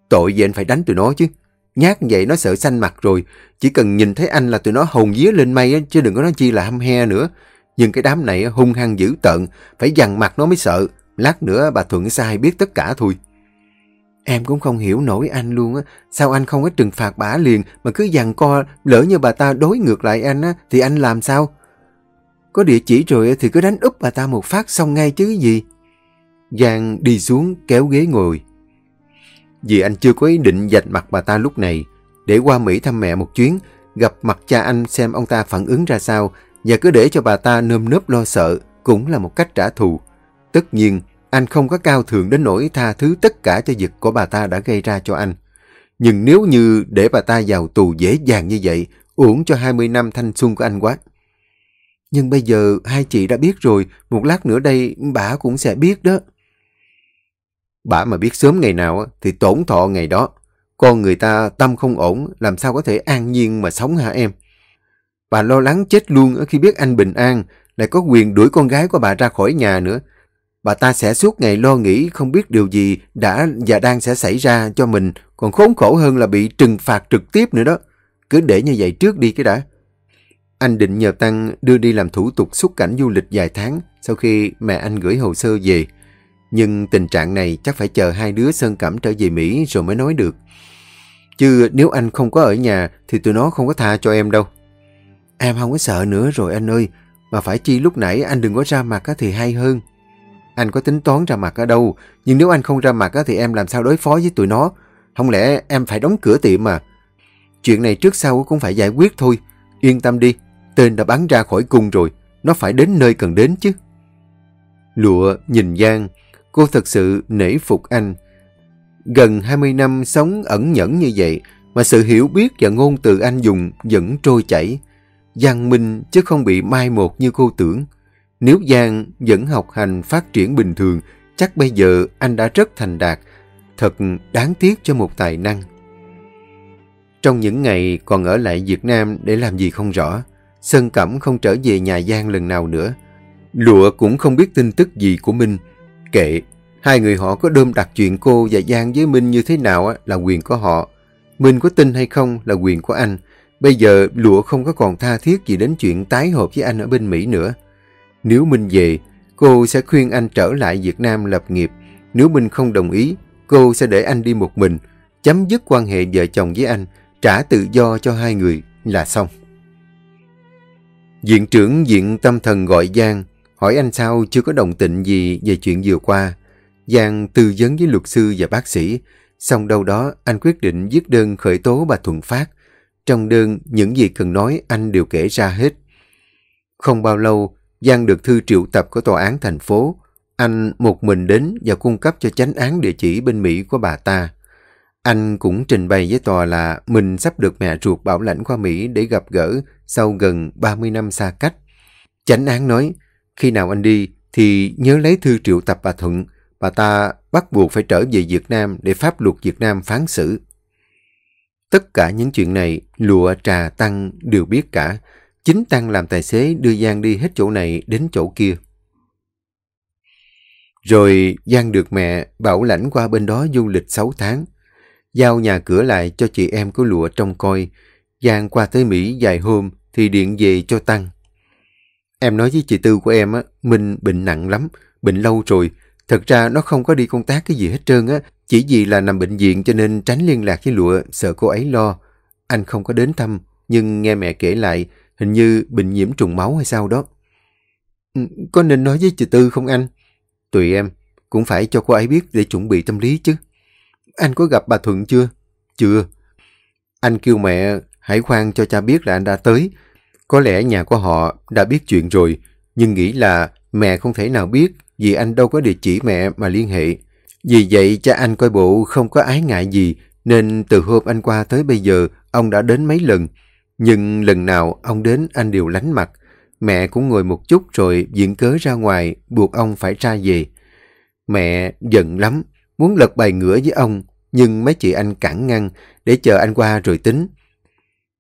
Tội gì anh phải đánh tụi nó chứ. Nhát vậy nó sợ xanh mặt rồi. Chỉ cần nhìn thấy anh là tụi nó hồn vía lên mây chứ đừng có nói chi là hăm he nữa. Nhưng cái đám này hung hăng dữ tợn, phải dằn mặt nó mới sợ. Lát nữa bà Thuận sai biết tất cả thôi. Em cũng không hiểu nổi anh luôn á. Sao anh không có trừng phạt bà liền mà cứ dằn co lỡ như bà ta đối ngược lại anh á thì anh làm sao? Có địa chỉ rồi thì cứ đánh úp bà ta một phát xong ngay chứ gì. Giang đi xuống kéo ghế ngồi. Vì anh chưa có ý định dạch mặt bà ta lúc này. Để qua Mỹ thăm mẹ một chuyến, gặp mặt cha anh xem ông ta phản ứng ra sao và cứ để cho bà ta nơm nớp lo sợ cũng là một cách trả thù. Tất nhiên, anh không có cao thượng đến nỗi tha thứ tất cả cho việc của bà ta đã gây ra cho anh. Nhưng nếu như để bà ta vào tù dễ dàng như vậy, uổng cho 20 năm thanh xuân của anh quá. Nhưng bây giờ hai chị đã biết rồi, một lát nữa đây bà cũng sẽ biết đó. Bà mà biết sớm ngày nào thì tổn thọ ngày đó. Con người ta tâm không ổn, làm sao có thể an nhiên mà sống hả em? Bà lo lắng chết luôn khi biết anh bình an, lại có quyền đuổi con gái của bà ra khỏi nhà nữa. Bà ta sẽ suốt ngày lo nghĩ không biết điều gì đã và đang sẽ xảy ra cho mình, còn khốn khổ hơn là bị trừng phạt trực tiếp nữa đó. Cứ để như vậy trước đi cái đã. Anh định nhờ Tăng đưa đi làm thủ tục xuất cảnh du lịch vài tháng sau khi mẹ anh gửi hồ sơ về. Nhưng tình trạng này chắc phải chờ hai đứa Sơn Cẩm trở về Mỹ rồi mới nói được. Chứ nếu anh không có ở nhà thì tụi nó không có tha cho em đâu. Em không có sợ nữa rồi anh ơi. Mà phải chi lúc nãy anh đừng có ra mặt thì hay hơn. Anh có tính toán ra mặt ở đâu. Nhưng nếu anh không ra mặt thì em làm sao đối phó với tụi nó. Không lẽ em phải đóng cửa tiệm mà. Chuyện này trước sau cũng phải giải quyết thôi. Yên tâm đi. Tên đã bắn ra khỏi cung rồi. Nó phải đến nơi cần đến chứ. Lụa nhìn Giang. Cô thật sự nể phục anh. Gần 20 năm sống ẩn nhẫn như vậy, mà sự hiểu biết và ngôn từ anh dùng vẫn trôi chảy. Giang Minh chứ không bị mai một như cô tưởng. Nếu Giang vẫn học hành phát triển bình thường, chắc bây giờ anh đã rất thành đạt. Thật đáng tiếc cho một tài năng. Trong những ngày còn ở lại Việt Nam để làm gì không rõ, Sơn Cẩm không trở về nhà Giang lần nào nữa. Lụa cũng không biết tin tức gì của Minh. Kệ, hai người họ có đơm đặt chuyện cô và Giang với Minh như thế nào là quyền của họ. Minh có tin hay không là quyền của anh. Bây giờ Lụa không có còn tha thiết gì đến chuyện tái hợp với anh ở bên Mỹ nữa. Nếu Minh về, cô sẽ khuyên anh trở lại Việt Nam lập nghiệp. Nếu Minh không đồng ý, cô sẽ để anh đi một mình, chấm dứt quan hệ vợ chồng với anh, trả tự do cho hai người là xong. Viện trưởng viện tâm thần gọi Giang, hỏi anh sao chưa có đồng tịnh gì về chuyện vừa qua. Giang tư vấn với luật sư và bác sĩ, xong đâu đó anh quyết định viết đơn khởi tố bà Thuận Phát. Trong đơn, những gì cần nói anh đều kể ra hết. Không bao lâu, Giang được thư triệu tập của tòa án thành phố. Anh một mình đến và cung cấp cho chánh án địa chỉ bên Mỹ của bà ta. Anh cũng trình bày với tòa là mình sắp được mẹ ruột bảo lãnh qua Mỹ để gặp gỡ sau gần 30 năm xa cách. Chánh án nói, khi nào anh đi thì nhớ lấy thư triệu tập bà Thuận. Bà ta bắt buộc phải trở về Việt Nam để pháp luật Việt Nam phán xử. Tất cả những chuyện này, lụa trà tăng đều biết cả. Chính Tăng làm tài xế đưa Giang đi hết chỗ này đến chỗ kia. Rồi Giang được mẹ bảo lãnh qua bên đó du lịch 6 tháng. Giao nhà cửa lại cho chị em của lụa trông coi. Giang qua tới Mỹ vài hôm thì điện về cho Tăng. Em nói với chị Tư của em á, Minh bệnh nặng lắm, bệnh lâu rồi. Thật ra nó không có đi công tác cái gì hết trơn á, chỉ vì là nằm bệnh viện cho nên tránh liên lạc với lụa, sợ cô ấy lo. Anh không có đến thăm, nhưng nghe mẹ kể lại, hình như bệnh nhiễm trùng máu hay sao đó. Ừ, có nên nói với chị Tư không anh? Tùy em, cũng phải cho cô ấy biết để chuẩn bị tâm lý chứ. Anh có gặp bà Thuận chưa? Chưa. Anh kêu mẹ hãy khoan cho cha biết là anh đã tới. Có lẽ nhà của họ đã biết chuyện rồi, nhưng nghĩ là mẹ không thể nào biết vì anh đâu có địa chỉ mẹ mà liên hệ. Vì vậy cha anh coi bộ không có ái ngại gì nên từ hôm anh qua tới bây giờ ông đã đến mấy lần. Nhưng lần nào ông đến anh đều lánh mặt. Mẹ cũng ngồi một chút rồi diễn cớ ra ngoài buộc ông phải ra về. Mẹ giận lắm, muốn lật bài ngửa với ông, nhưng mấy chị anh cản ngăn để chờ anh qua rồi tính.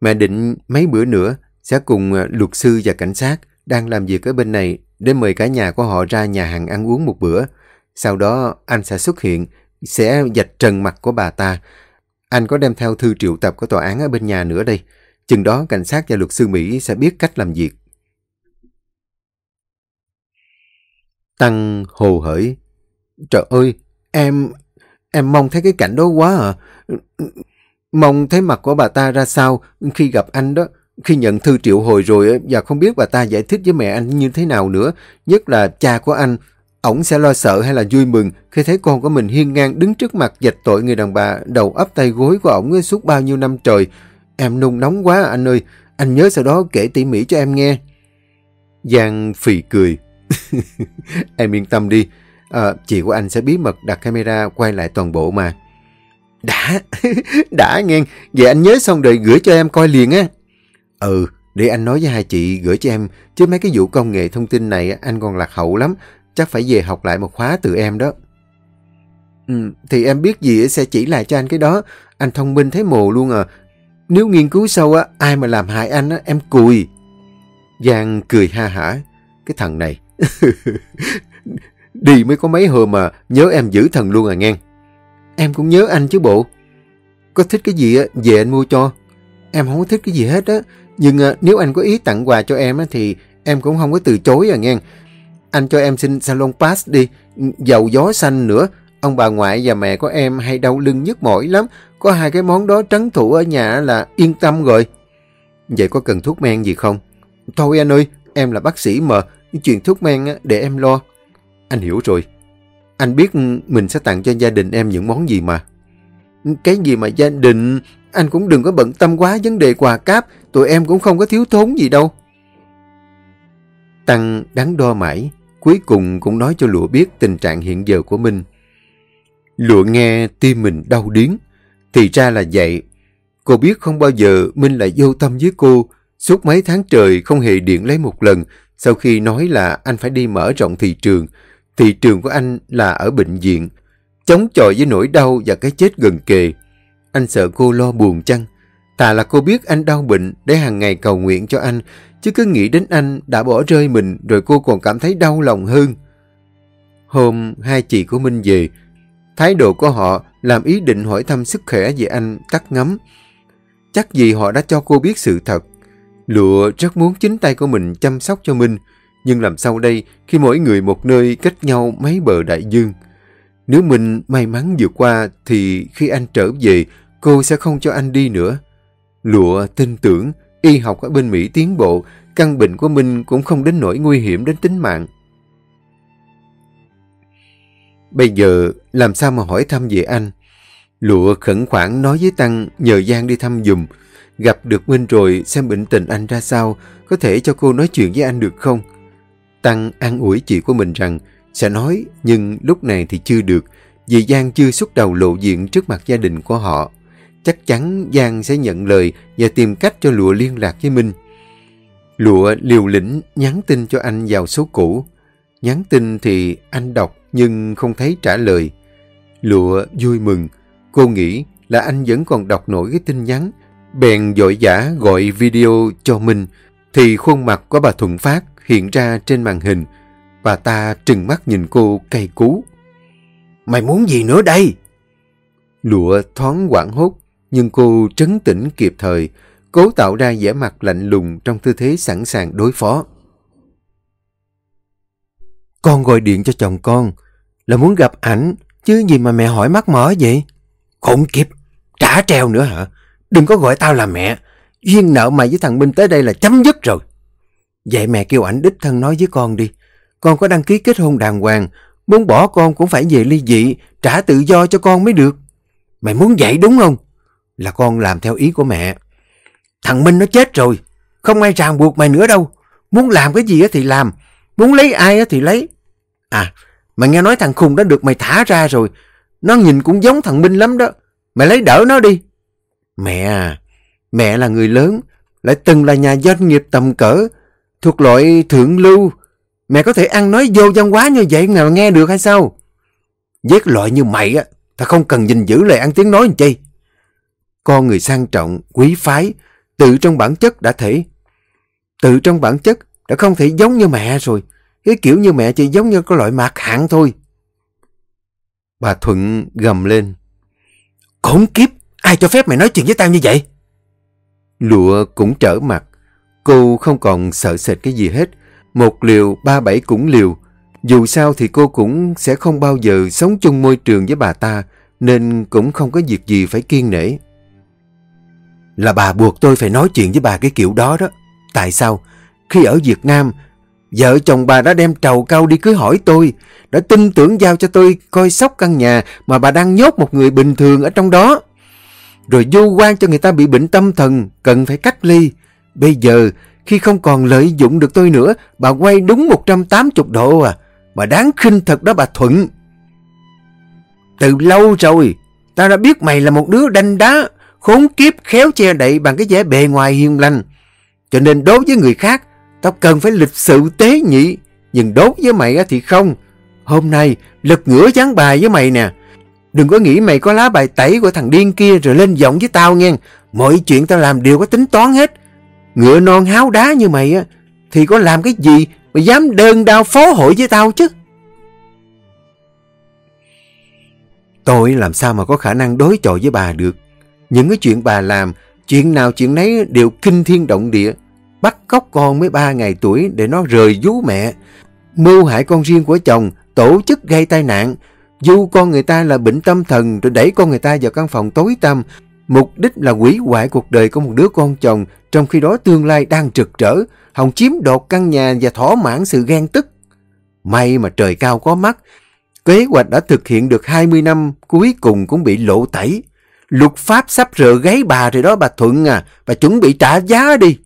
Mẹ định mấy bữa nữa sẽ cùng ờ, luật sư và cảnh sát đang làm việc ở bên này để mời cả nhà của họ ra nhà hàng ăn uống một bữa. Sau đó anh sẽ xuất hiện, sẽ dạch trần mặt của bà ta. Anh có đem theo thư triệu tập của tòa án ở bên nhà nữa đây. Chừng đó cảnh sát và luật sư Mỹ sẽ biết cách làm việc. Tăng hồ hởi. Trời ơi, em... em mong thấy cái cảnh đó quá à. Mong thấy mặt của bà ta ra sao khi gặp anh đó. Khi nhận thư triệu hồi rồi và không biết bà ta giải thích với mẹ anh như thế nào nữa. Nhất là cha của anh. Ổng sẽ lo sợ hay là vui mừng khi thấy con của mình hiên ngang đứng trước mặt dạch tội người đàn bà đầu ấp tay gối của ổng suốt bao nhiêu năm trời. Em nung nóng quá anh ơi. Anh nhớ sau đó kể tỉ mỉ cho em nghe. Giang phì cười. em yên tâm đi. À, chị của anh sẽ bí mật đặt camera quay lại toàn bộ mà. Đã, đã nghe. Vậy anh nhớ xong rồi gửi cho em coi liền á. Ừ, để anh nói với hai chị gửi cho em. Chứ mấy cái vụ công nghệ thông tin này anh còn lạc hậu lắm. Chắc phải về học lại một khóa từ em đó. Ừ, thì em biết gì sẽ chỉ lại cho anh cái đó. Anh thông minh thấy mồ luôn à. Nếu nghiên cứu sâu á, ai mà làm hại anh á, em cùi. Giang cười ha hả. Cái thằng này. Đi mới có mấy hôm mà nhớ em giữ thần luôn à nghe. Em cũng nhớ anh chứ bộ. Có thích cái gì á, về anh mua cho. Em không có thích cái gì hết á. Nhưng à, nếu anh có ý tặng quà cho em á, thì em cũng không có từ chối à nghe. Anh cho em xin salon pass đi. Dầu gió xanh nữa. Ông bà ngoại và mẹ của em hay đau lưng nhức mỏi lắm. Có hai cái món đó trấn thủ ở nhà là yên tâm rồi. Vậy có cần thuốc men gì không? Thôi anh ơi, em là bác sĩ mà. Chuyện thuốc men để em lo. Anh hiểu rồi. Anh biết mình sẽ tặng cho gia đình em những món gì mà. Cái gì mà gia đình... Anh cũng đừng có bận tâm quá vấn đề quà cáp. Tụi em cũng không có thiếu thốn gì đâu. Tăng đắn đo mãi. Cuối cùng cũng nói cho Lụa biết tình trạng hiện giờ của mình. Lụa nghe tim mình đau điếng. Thì ra là vậy. Cô biết không bao giờ Minh lại vô tâm với cô. Suốt mấy tháng trời không hề điện lấy một lần sau khi nói là anh phải đi mở rộng thị trường. Thị trường của anh là ở bệnh viện. Chống chọi với nỗi đau và cái chết gần kề. Anh sợ cô lo buồn chăng? Thà là cô biết anh đau bệnh để hàng ngày cầu nguyện cho anh, chứ cứ nghĩ đến anh đã bỏ rơi mình rồi cô còn cảm thấy đau lòng hơn. Hôm hai chị của Minh về, thái độ của họ làm ý định hỏi thăm sức khỏe về anh tắt ngấm. Chắc gì họ đã cho cô biết sự thật. Lụa rất muốn chính tay của mình chăm sóc cho Minh, nhưng làm sao đây khi mỗi người một nơi cách nhau mấy bờ đại dương? Nếu mình may mắn vượt qua thì khi anh trở về, cô sẽ không cho anh đi nữa. Lụa tin tưởng, y học ở bên Mỹ tiến bộ, căn bệnh của Minh cũng không đến nỗi nguy hiểm đến tính mạng. Bây giờ làm sao mà hỏi thăm về anh? Lụa khẩn khoản nói với Tăng nhờ Giang đi thăm dùm. Gặp được Minh rồi xem bệnh tình anh ra sao, có thể cho cô nói chuyện với anh được không? Tăng an ủi chị của mình rằng sẽ nói nhưng lúc này thì chưa được vì Giang chưa xuất đầu lộ diện trước mặt gia đình của họ. Chắc chắn Giang sẽ nhận lời và tìm cách cho Lụa liên lạc với Minh. Lụa liều lĩnh nhắn tin cho anh vào số cũ. Nhắn tin thì anh đọc nhưng không thấy trả lời. Lụa vui mừng. Cô nghĩ là anh vẫn còn đọc nổi cái tin nhắn. Bèn dội giả gọi video cho Minh. Thì khuôn mặt của bà Thuận Phát hiện ra trên màn hình. Bà ta trừng mắt nhìn cô cay cú. Mày muốn gì nữa đây? Lụa thoáng quảng hốt, nhưng cô trấn tĩnh kịp thời, cố tạo ra vẻ mặt lạnh lùng trong tư thế sẵn sàng đối phó. Con gọi điện cho chồng con, là muốn gặp ảnh, chứ gì mà mẹ hỏi mắc mỏ vậy? khủng kiếp, trả treo nữa hả? Đừng có gọi tao là mẹ, duyên nợ mày với thằng Minh tới đây là chấm dứt rồi. Vậy mẹ kêu ảnh đích thân nói với con đi. Con có đăng ký kết hôn đàng hoàng. Muốn bỏ con cũng phải về ly dị, trả tự do cho con mới được. Mày muốn vậy đúng không? Là con làm theo ý của mẹ. Thằng Minh nó chết rồi. Không ai ràng buộc mày nữa đâu. Muốn làm cái gì thì làm. Muốn lấy ai thì lấy. À, mày nghe nói thằng khùng đó được mày thả ra rồi. Nó nhìn cũng giống thằng Minh lắm đó. Mày lấy đỡ nó đi. Mẹ à, mẹ là người lớn, lại từng là nhà doanh nghiệp tầm cỡ, thuộc loại thượng lưu. Mẹ có thể ăn nói vô văn hóa như vậy mà nghe được hay sao? Giết loại như mày á, ta không cần nhìn giữ lời ăn tiếng nói làm chi. Con người sang trọng, quý phái, tự trong bản chất đã thể. Tự trong bản chất đã không thể giống như mẹ rồi. Cái kiểu như mẹ chỉ giống như cái loại mạc hạng thôi. Bà Thuận gầm lên. Khốn kiếp, ai cho phép mày nói chuyện với tao như vậy? Lụa cũng trở mặt. Cô không còn sợ sệt cái gì hết. Một liều, ba bảy cũng liều. Dù sao thì cô cũng sẽ không bao giờ sống chung môi trường với bà ta, nên cũng không có việc gì phải kiên nể. Là bà buộc tôi phải nói chuyện với bà cái kiểu đó đó. Tại sao? Khi ở Việt Nam, vợ chồng bà đã đem trầu cao đi cưới hỏi tôi, đã tin tưởng giao cho tôi coi sóc căn nhà mà bà đang nhốt một người bình thường ở trong đó. Rồi vô quan cho người ta bị bệnh tâm thần, cần phải cách ly. Bây giờ, khi không còn lợi dụng được tôi nữa, bà quay đúng 180 độ à. Bà đáng khinh thật đó bà Thuận. Từ lâu rồi, ta đã biết mày là một đứa đanh đá, khốn kiếp khéo che đậy bằng cái vẻ bề ngoài hiền lành. Cho nên đối với người khác, tao cần phải lịch sự tế nhị. Nhưng đốt với mày thì không. Hôm nay, lật ngửa gián bài với mày nè. Đừng có nghĩ mày có lá bài tẩy của thằng điên kia rồi lên giọng với tao nghe. Mọi chuyện tao làm đều có tính toán hết. Ngựa non háo đá như mày á, thì có làm cái gì mà dám đơn đao phó hội với tao chứ? Tôi làm sao mà có khả năng đối chọi với bà được. Những cái chuyện bà làm, chuyện nào chuyện nấy đều kinh thiên động địa. Bắt cóc con mới ba ngày tuổi để nó rời vú mẹ. Mưu hại con riêng của chồng, tổ chức gây tai nạn. Du con người ta là bệnh tâm thần rồi đẩy con người ta vào căn phòng tối tăm. Mục đích là quỷ hoại cuộc đời của một đứa con chồng trong khi đó tương lai đang trực trở. Hồng chiếm đột căn nhà và thỏa mãn sự ghen tức. May mà trời cao có mắt. Kế hoạch đã thực hiện được 20 năm cuối cùng cũng bị lộ tẩy. Luật pháp sắp rỡ gáy bà rồi đó bà Thuận à. Bà chuẩn bị trả giá đi.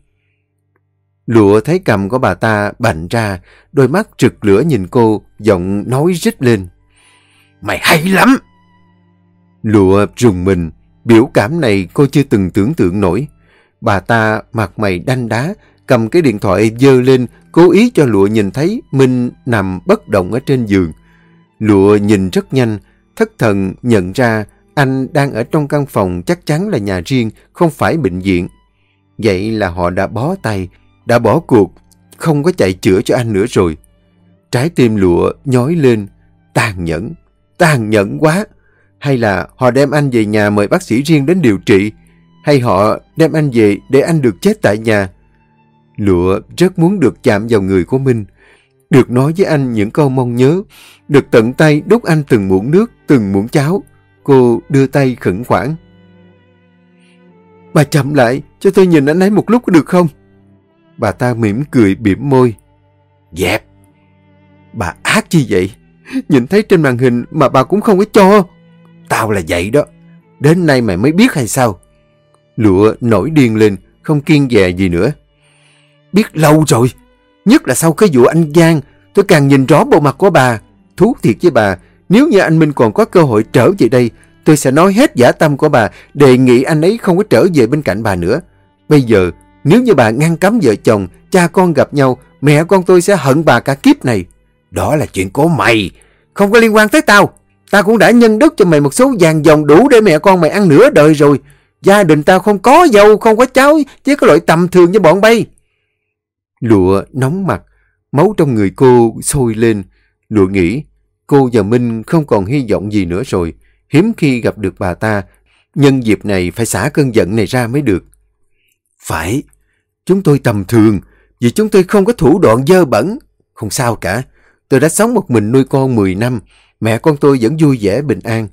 Lụa thấy cầm của bà ta bành ra, đôi mắt trực lửa nhìn cô, giọng nói rít lên. Mày hay lắm! Lụa rùng mình, biểu cảm này cô chưa từng tưởng tượng nổi. Bà ta mặt mày đanh đá, cầm cái điện thoại dơ lên, cố ý cho Lụa nhìn thấy Minh nằm bất động ở trên giường. Lụa nhìn rất nhanh, thất thần nhận ra anh đang ở trong căn phòng chắc chắn là nhà riêng, không phải bệnh viện. Vậy là họ đã bó tay, đã bỏ cuộc, không có chạy chữa cho anh nữa rồi. Trái tim lụa nhói lên, tàn nhẫn, tàn nhẫn quá. Hay là họ đem anh về nhà mời bác sĩ riêng đến điều trị, hay họ đem anh về để anh được chết tại nhà. Lụa rất muốn được chạm vào người của Minh, được nói với anh những câu mong nhớ, được tận tay đút anh từng muỗng nước, từng muỗng cháo. Cô đưa tay khẩn khoản. Bà chậm lại, cho tôi nhìn anh ấy một lúc được không? Bà ta mỉm cười bỉm môi. Dẹp! Bà ác chi vậy? Nhìn thấy trên màn hình mà bà cũng không có cho. Tao là vậy đó. Đến nay mày mới biết hay sao? Lụa nổi điên lên, không kiên dè gì nữa. Biết lâu rồi. Nhất là sau cái vụ anh Giang, tôi càng nhìn rõ bộ mặt của bà. Thú thiệt với bà, nếu như anh Minh còn có cơ hội trở về đây, tôi sẽ nói hết giả tâm của bà, đề nghị anh ấy không có trở về bên cạnh bà nữa. Bây giờ, nếu như bà ngăn cấm vợ chồng, cha con gặp nhau, mẹ con tôi sẽ hận bà cả kiếp này. Đó là chuyện của mày, không có liên quan tới tao. Ta cũng đã nhân đức cho mày một số vàng dòng đủ để mẹ con mày ăn nửa đời rồi. Gia đình tao không có dâu, không có cháu, chứ có loại tầm thường như bọn bay. Lụa nóng mặt, máu trong người cô sôi lên. Lụa nghĩ, cô và Minh không còn hy vọng gì nữa rồi. Hiếm khi gặp được bà ta, nhân dịp này phải xả cơn giận này ra mới được. Phải, chúng tôi tầm thường, vì chúng tôi không có thủ đoạn dơ bẩn. Không sao cả, tôi đã sống một mình nuôi con 10 năm, mẹ con tôi vẫn vui vẻ bình an.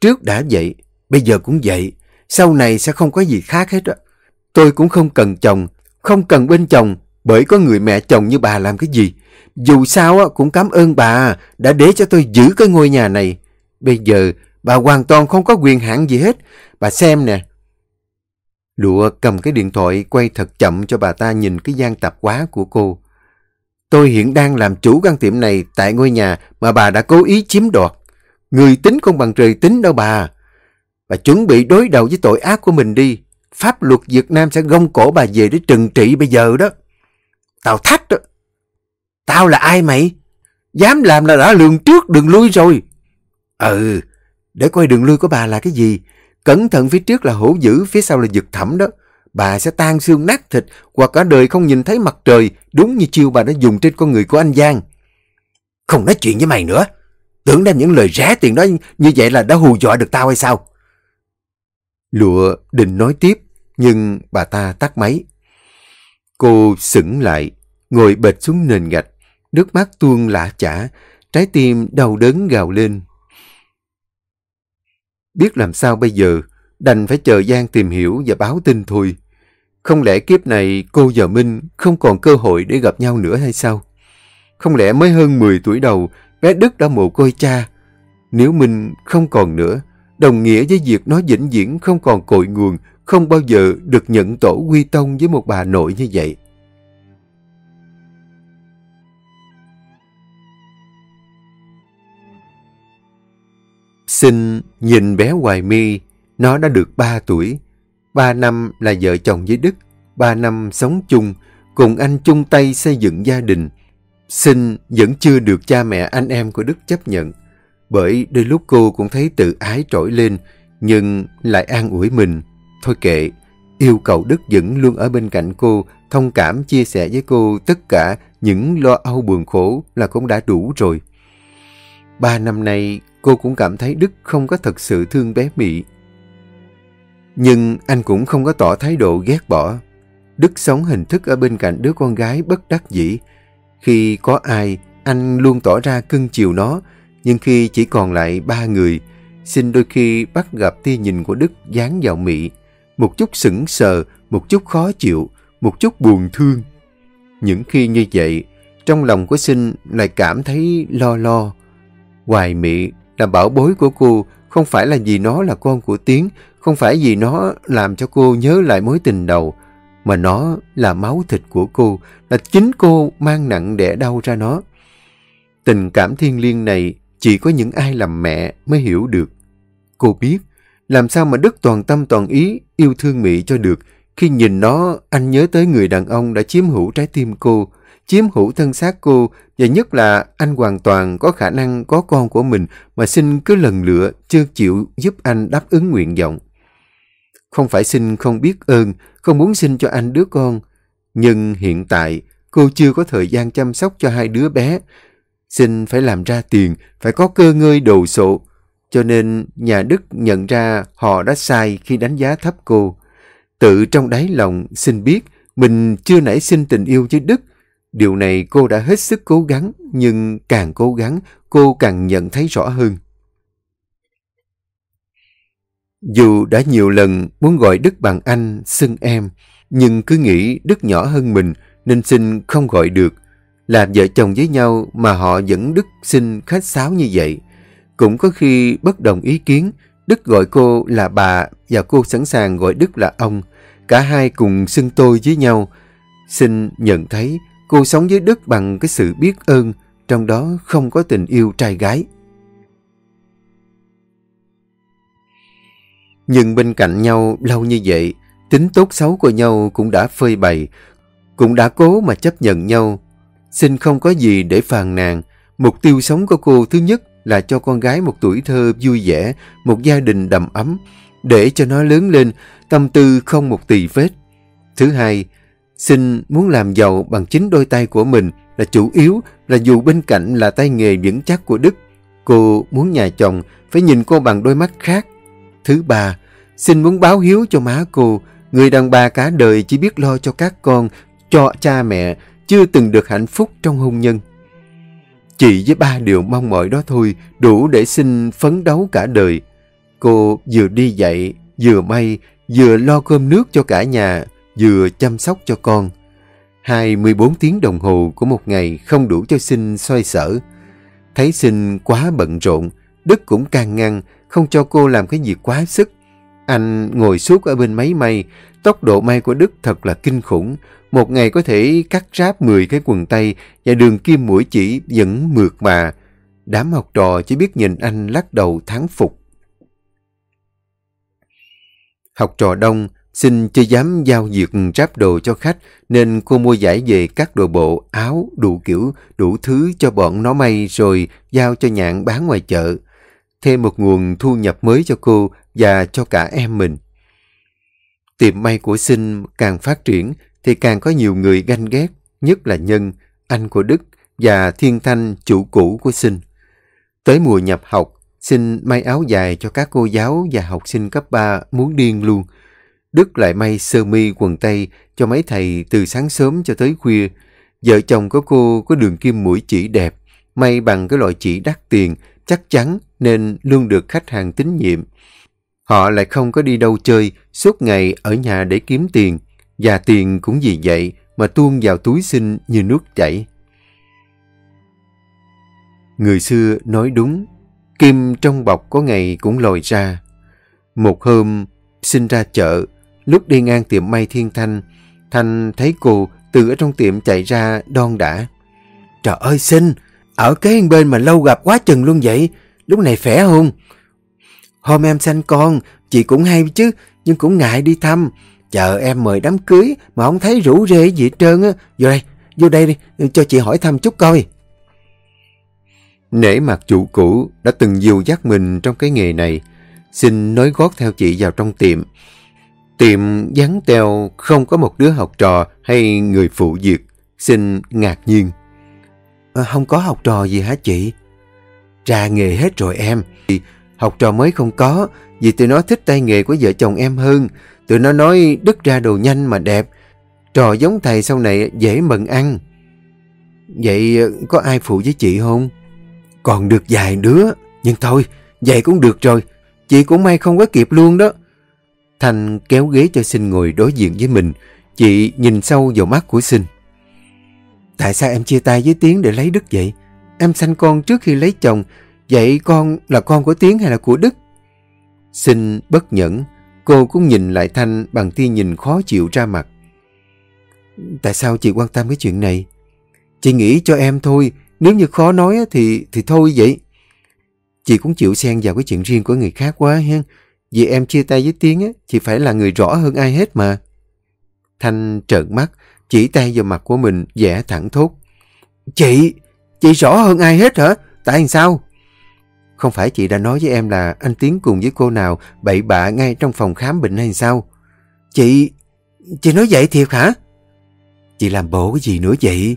Trước đã vậy, bây giờ cũng vậy, sau này sẽ không có gì khác hết đó. Tôi cũng không cần chồng, không cần bên chồng, bởi có người mẹ chồng như bà làm cái gì. Dù sao cũng cảm ơn bà đã để cho tôi giữ cái ngôi nhà này. Bây giờ bà hoàn toàn không có quyền hạn gì hết. Bà xem nè, đùa cầm cái điện thoại quay thật chậm cho bà ta nhìn cái gian tạp quá của cô. Tôi hiện đang làm chủ căn tiệm này tại ngôi nhà mà bà đã cố ý chiếm đoạt. Người tính không bằng trời tính đâu bà. Bà chuẩn bị đối đầu với tội ác của mình đi. Pháp luật Việt Nam sẽ gông cổ bà về để trừng trị bây giờ đó. Tao thách đó. Tao là ai mày? Dám làm là đã lường trước đường lui rồi. Ừ, để coi đường lui của bà là cái gì. Cẩn thận phía trước là hổ dữ, phía sau là giật thẳm đó. Bà sẽ tan xương nát thịt, hoặc cả đời không nhìn thấy mặt trời, đúng như chiêu bà đã dùng trên con người của anh Giang. Không nói chuyện với mày nữa. Tưởng đem những lời rẻ tiền đó như vậy là đã hù dọa được tao hay sao? Lụa định nói tiếp, nhưng bà ta tắt máy. Cô sững lại, ngồi bệt xuống nền gạch, nước mắt tuôn lã chả, trái tim đau đớn gào lên. Biết làm sao bây giờ, đành phải chờ Giang tìm hiểu và báo tin thôi. Không lẽ kiếp này cô và Minh không còn cơ hội để gặp nhau nữa hay sao? Không lẽ mới hơn 10 tuổi đầu, bé Đức đã mồ côi cha? Nếu Minh không còn nữa, đồng nghĩa với việc nó vĩnh viễn không còn cội nguồn, không bao giờ được nhận tổ quy tông với một bà nội như vậy. Sinh nhìn bé Hoài My, nó đã được 3 tuổi. 3 năm là vợ chồng với Đức, 3 năm sống chung, cùng anh chung tay xây dựng gia đình. Sinh vẫn chưa được cha mẹ anh em của Đức chấp nhận, bởi đôi lúc cô cũng thấy tự ái trỗi lên, nhưng lại an ủi mình. Thôi kệ, yêu cầu Đức vẫn luôn ở bên cạnh cô, thông cảm chia sẻ với cô tất cả những lo âu buồn khổ là cũng đã đủ rồi. Ba năm nay, cô cũng cảm thấy Đức không có thật sự thương bé Mỹ. Nhưng anh cũng không có tỏ thái độ ghét bỏ. Đức sống hình thức ở bên cạnh đứa con gái bất đắc dĩ. Khi có ai, anh luôn tỏ ra cưng chiều nó, nhưng khi chỉ còn lại ba người, xin đôi khi bắt gặp tia nhìn của Đức dán vào Mỹ. Một chút sững sờ, một chút khó chịu, một chút buồn thương. Những khi như vậy, trong lòng của sinh lại cảm thấy lo lo. Hoài Mỹ là bảo bối của cô, không phải là vì nó là con của Tiến, không phải vì nó làm cho cô nhớ lại mối tình đầu, mà nó là máu thịt của cô, là chính cô mang nặng đẻ đau ra nó. Tình cảm thiên liêng này chỉ có những ai làm mẹ mới hiểu được. Cô biết, làm sao mà Đức toàn tâm toàn ý yêu thương Mỹ cho được. Khi nhìn nó, anh nhớ tới người đàn ông đã chiếm hữu trái tim cô, chiếm hữu thân xác cô và nhất là anh hoàn toàn có khả năng có con của mình mà xin cứ lần lựa chưa chịu giúp anh đáp ứng nguyện vọng. Không phải xin không biết ơn, không muốn xin cho anh đứa con. Nhưng hiện tại cô chưa có thời gian chăm sóc cho hai đứa bé. Xin phải làm ra tiền, phải có cơ ngơi đồ sộ. Cho nên nhà Đức nhận ra họ đã sai khi đánh giá thấp cô. Tự trong đáy lòng xin biết mình chưa nảy sinh tình yêu với Đức Điều này cô đã hết sức cố gắng, nhưng càng cố gắng, cô càng nhận thấy rõ hơn. Dù đã nhiều lần muốn gọi Đức bằng anh, xưng em, nhưng cứ nghĩ Đức nhỏ hơn mình nên xin không gọi được. Làm vợ chồng với nhau mà họ vẫn Đức xin khách sáo như vậy. Cũng có khi bất đồng ý kiến, Đức gọi cô là bà và cô sẵn sàng gọi Đức là ông. Cả hai cùng xưng tôi với nhau. Xin nhận thấy Cô sống với Đức bằng cái sự biết ơn, trong đó không có tình yêu trai gái. Nhưng bên cạnh nhau lâu như vậy, tính tốt xấu của nhau cũng đã phơi bày, cũng đã cố mà chấp nhận nhau. Xin không có gì để phàn nàn. Mục tiêu sống của cô thứ nhất là cho con gái một tuổi thơ vui vẻ, một gia đình đầm ấm, để cho nó lớn lên, tâm tư không một tỳ vết. Thứ hai, Sinh muốn làm giàu bằng chính đôi tay của mình là chủ yếu là dù bên cạnh là tay nghề vững chắc của Đức. Cô muốn nhà chồng phải nhìn cô bằng đôi mắt khác. Thứ ba, Sinh muốn báo hiếu cho má cô, người đàn bà cả đời chỉ biết lo cho các con, cho cha mẹ, chưa từng được hạnh phúc trong hôn nhân. Chỉ với ba điều mong mỏi đó thôi, đủ để Sinh phấn đấu cả đời. Cô vừa đi dạy, vừa may, vừa lo cơm nước cho cả nhà, vừa chăm sóc cho con. 24 tiếng đồng hồ của một ngày không đủ cho sinh xoay sở. Thấy sinh quá bận rộn, Đức cũng càng ngăn, không cho cô làm cái gì quá sức. Anh ngồi suốt ở bên máy may, tốc độ may của Đức thật là kinh khủng. Một ngày có thể cắt ráp 10 cái quần tay và đường kim mũi chỉ vẫn mượt mà. Đám học trò chỉ biết nhìn anh lắc đầu thắng phục. Học trò đông, Xin chưa dám giao việc ráp đồ cho khách nên cô mua giải về các đồ bộ, áo, đủ kiểu, đủ thứ cho bọn nó may rồi giao cho nhạn bán ngoài chợ. thêm một nguồn thu nhập mới cho cô và cho cả em mình. Tiệm may của Sinh càng phát triển thì càng có nhiều người ganh ghét, nhất là Nhân, anh của Đức và Thiên Thanh, chủ cũ của Sinh. Tới mùa nhập học, Sinh may áo dài cho các cô giáo và học sinh cấp 3 muốn điên luôn. Đức lại may sơ mi quần tây cho mấy thầy từ sáng sớm cho tới khuya. Vợ chồng của cô có đường kim mũi chỉ đẹp, may bằng cái loại chỉ đắt tiền, chắc chắn nên luôn được khách hàng tín nhiệm. Họ lại không có đi đâu chơi, suốt ngày ở nhà để kiếm tiền, và tiền cũng vì vậy mà tuôn vào túi sinh như nước chảy. Người xưa nói đúng, kim trong bọc có ngày cũng lòi ra. Một hôm, sinh ra chợ, lúc đi ngang tiệm may thiên thanh, Thanh thấy cô từ ở trong tiệm chạy ra đon đã. Trời ơi xinh, ở kế bên mà lâu gặp quá chừng luôn vậy, lúc này khỏe không? Hôm em sanh con, chị cũng hay chứ, nhưng cũng ngại đi thăm. Chờ em mời đám cưới mà không thấy rủ rê gì hết trơn á. Vô đây, vô đây đi, cho chị hỏi thăm chút coi. Nể mặt chủ cũ đã từng dìu dắt mình trong cái nghề này, xin nói gót theo chị vào trong tiệm. Tiệm vắng teo không có một đứa học trò hay người phụ việc, xin ngạc nhiên. À, không có học trò gì hả chị? Ra nghề hết rồi em. Học trò mới không có, vì tụi nó thích tay nghề của vợ chồng em hơn. Tụi nó nói đứt ra đồ nhanh mà đẹp. Trò giống thầy sau này dễ mần ăn. Vậy có ai phụ với chị không? Còn được vài đứa, nhưng thôi, vậy cũng được rồi. Chị cũng may không có kịp luôn đó. Thanh kéo ghế cho Sinh ngồi đối diện với mình. Chị nhìn sâu vào mắt của Sinh. Tại sao em chia tay với Tiến để lấy Đức vậy? Em sanh con trước khi lấy chồng. Vậy con là con của Tiến hay là của Đức? Sinh bất nhẫn. Cô cũng nhìn lại Thanh bằng tia nhìn khó chịu ra mặt. Tại sao chị quan tâm cái chuyện này? Chị nghĩ cho em thôi. Nếu như khó nói thì thì thôi vậy. Chị cũng chịu xen vào cái chuyện riêng của người khác quá ha. Vì em chia tay với Tiến á, chị phải là người rõ hơn ai hết mà. Thanh trợn mắt, chỉ tay vào mặt của mình, vẻ thẳng thốt. Chị, chị rõ hơn ai hết hả? Tại sao? Không phải chị đã nói với em là anh Tiến cùng với cô nào bậy bạ ngay trong phòng khám bệnh hay sao? Chị, chị nói vậy thiệt hả? Chị làm bộ cái gì nữa vậy?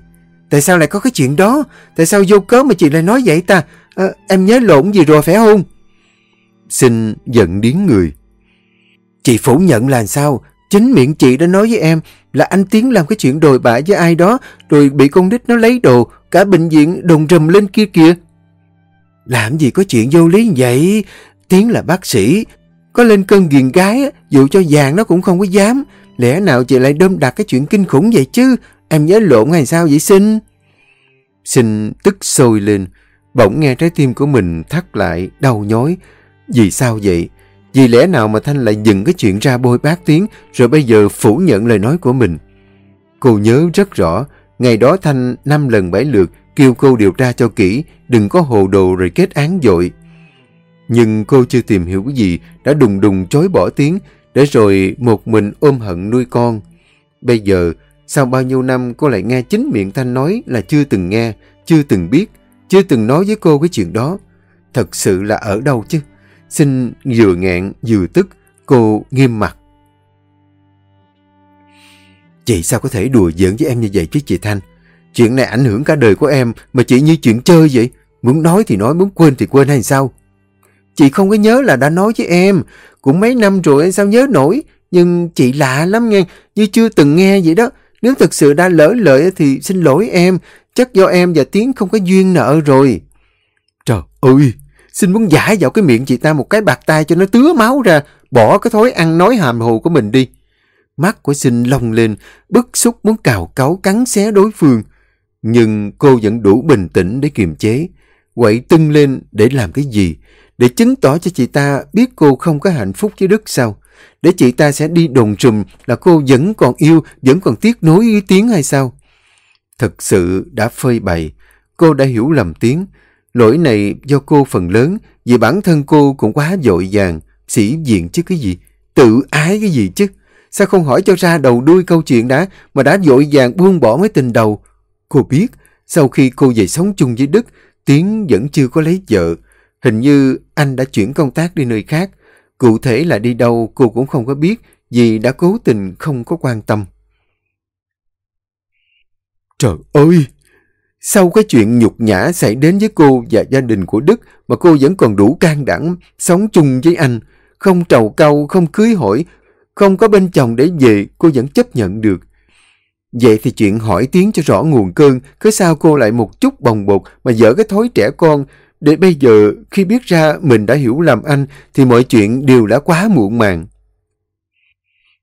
Tại sao lại có cái chuyện đó? Tại sao vô cớ mà chị lại nói vậy ta? À, em nhớ lộn gì rồi phải không? Xin giận điến người. Chị phủ nhận là sao? Chính miệng chị đã nói với em là anh Tiến làm cái chuyện đồi bại với ai đó rồi bị con đít nó lấy đồ, cả bệnh viện đồng rầm lên kia kìa. Làm gì có chuyện vô lý vậy? Tiến là bác sĩ, có lên cơn ghiền gái, dù cho vàng nó cũng không có dám. Lẽ nào chị lại đâm đặt cái chuyện kinh khủng vậy chứ? Em nhớ lộn hay sao vậy sinh sinh tức sôi lên, bỗng nghe trái tim của mình thắt lại, đau nhói. Vì sao vậy? Vì lẽ nào mà Thanh lại dừng cái chuyện ra bôi bác Tiến rồi bây giờ phủ nhận lời nói của mình? Cô nhớ rất rõ, ngày đó Thanh năm lần bảy lượt kêu cô điều tra cho kỹ, đừng có hồ đồ rồi kết án dội. Nhưng cô chưa tìm hiểu cái gì, đã đùng đùng chối bỏ Tiến, để rồi một mình ôm hận nuôi con. Bây giờ, sau bao nhiêu năm cô lại nghe chính miệng Thanh nói là chưa từng nghe, chưa từng biết, chưa từng nói với cô cái chuyện đó. Thật sự là ở đâu chứ? Xin vừa nghẹn vừa tức, cô nghiêm mặt. Chị sao có thể đùa giỡn với em như vậy chứ chị Thanh? Chuyện này ảnh hưởng cả đời của em mà chị như chuyện chơi vậy. Muốn nói thì nói, muốn quên thì quên hay sao? Chị không có nhớ là đã nói với em. Cũng mấy năm rồi sao nhớ nổi. Nhưng chị lạ lắm nghe, như chưa từng nghe vậy đó. Nếu thật sự đã lỡ lợi thì xin lỗi em. Chắc do em và Tiến không có duyên nợ rồi. Trời ơi! Xin muốn giả vào cái miệng chị ta một cái bạc tay cho nó tứa máu ra, bỏ cái thói ăn nói hàm hồ của mình đi. Mắt của sinh lồng lên, bức xúc muốn cào cáu cắn xé đối phương. Nhưng cô vẫn đủ bình tĩnh để kiềm chế. Quậy tưng lên để làm cái gì? Để chứng tỏ cho chị ta biết cô không có hạnh phúc với Đức sao? Để chị ta sẽ đi đồn trùm là cô vẫn còn yêu, vẫn còn tiếc nối ý Tiếng hay sao? Thật sự đã phơi bày. Cô đã hiểu lầm Tiếng. Lỗi này do cô phần lớn, vì bản thân cô cũng quá dội vàng, sĩ diện chứ cái gì, tự ái cái gì chứ. Sao không hỏi cho ra đầu đuôi câu chuyện đã, mà đã dội vàng buông bỏ mấy tình đầu. Cô biết, sau khi cô về sống chung với Đức, Tiến vẫn chưa có lấy vợ. Hình như anh đã chuyển công tác đi nơi khác. Cụ thể là đi đâu cô cũng không có biết vì đã cố tình không có quan tâm. Trời ơi! Sau cái chuyện nhục nhã xảy đến với cô và gia đình của Đức mà cô vẫn còn đủ can đảm sống chung với anh. Không trầu cau, không cưới hỏi, không có bên chồng để về, cô vẫn chấp nhận được. Vậy thì chuyện hỏi tiếng cho rõ nguồn cơn, cứ sao cô lại một chút bồng bột mà dở cái thói trẻ con, để bây giờ khi biết ra mình đã hiểu làm anh thì mọi chuyện đều đã quá muộn màng.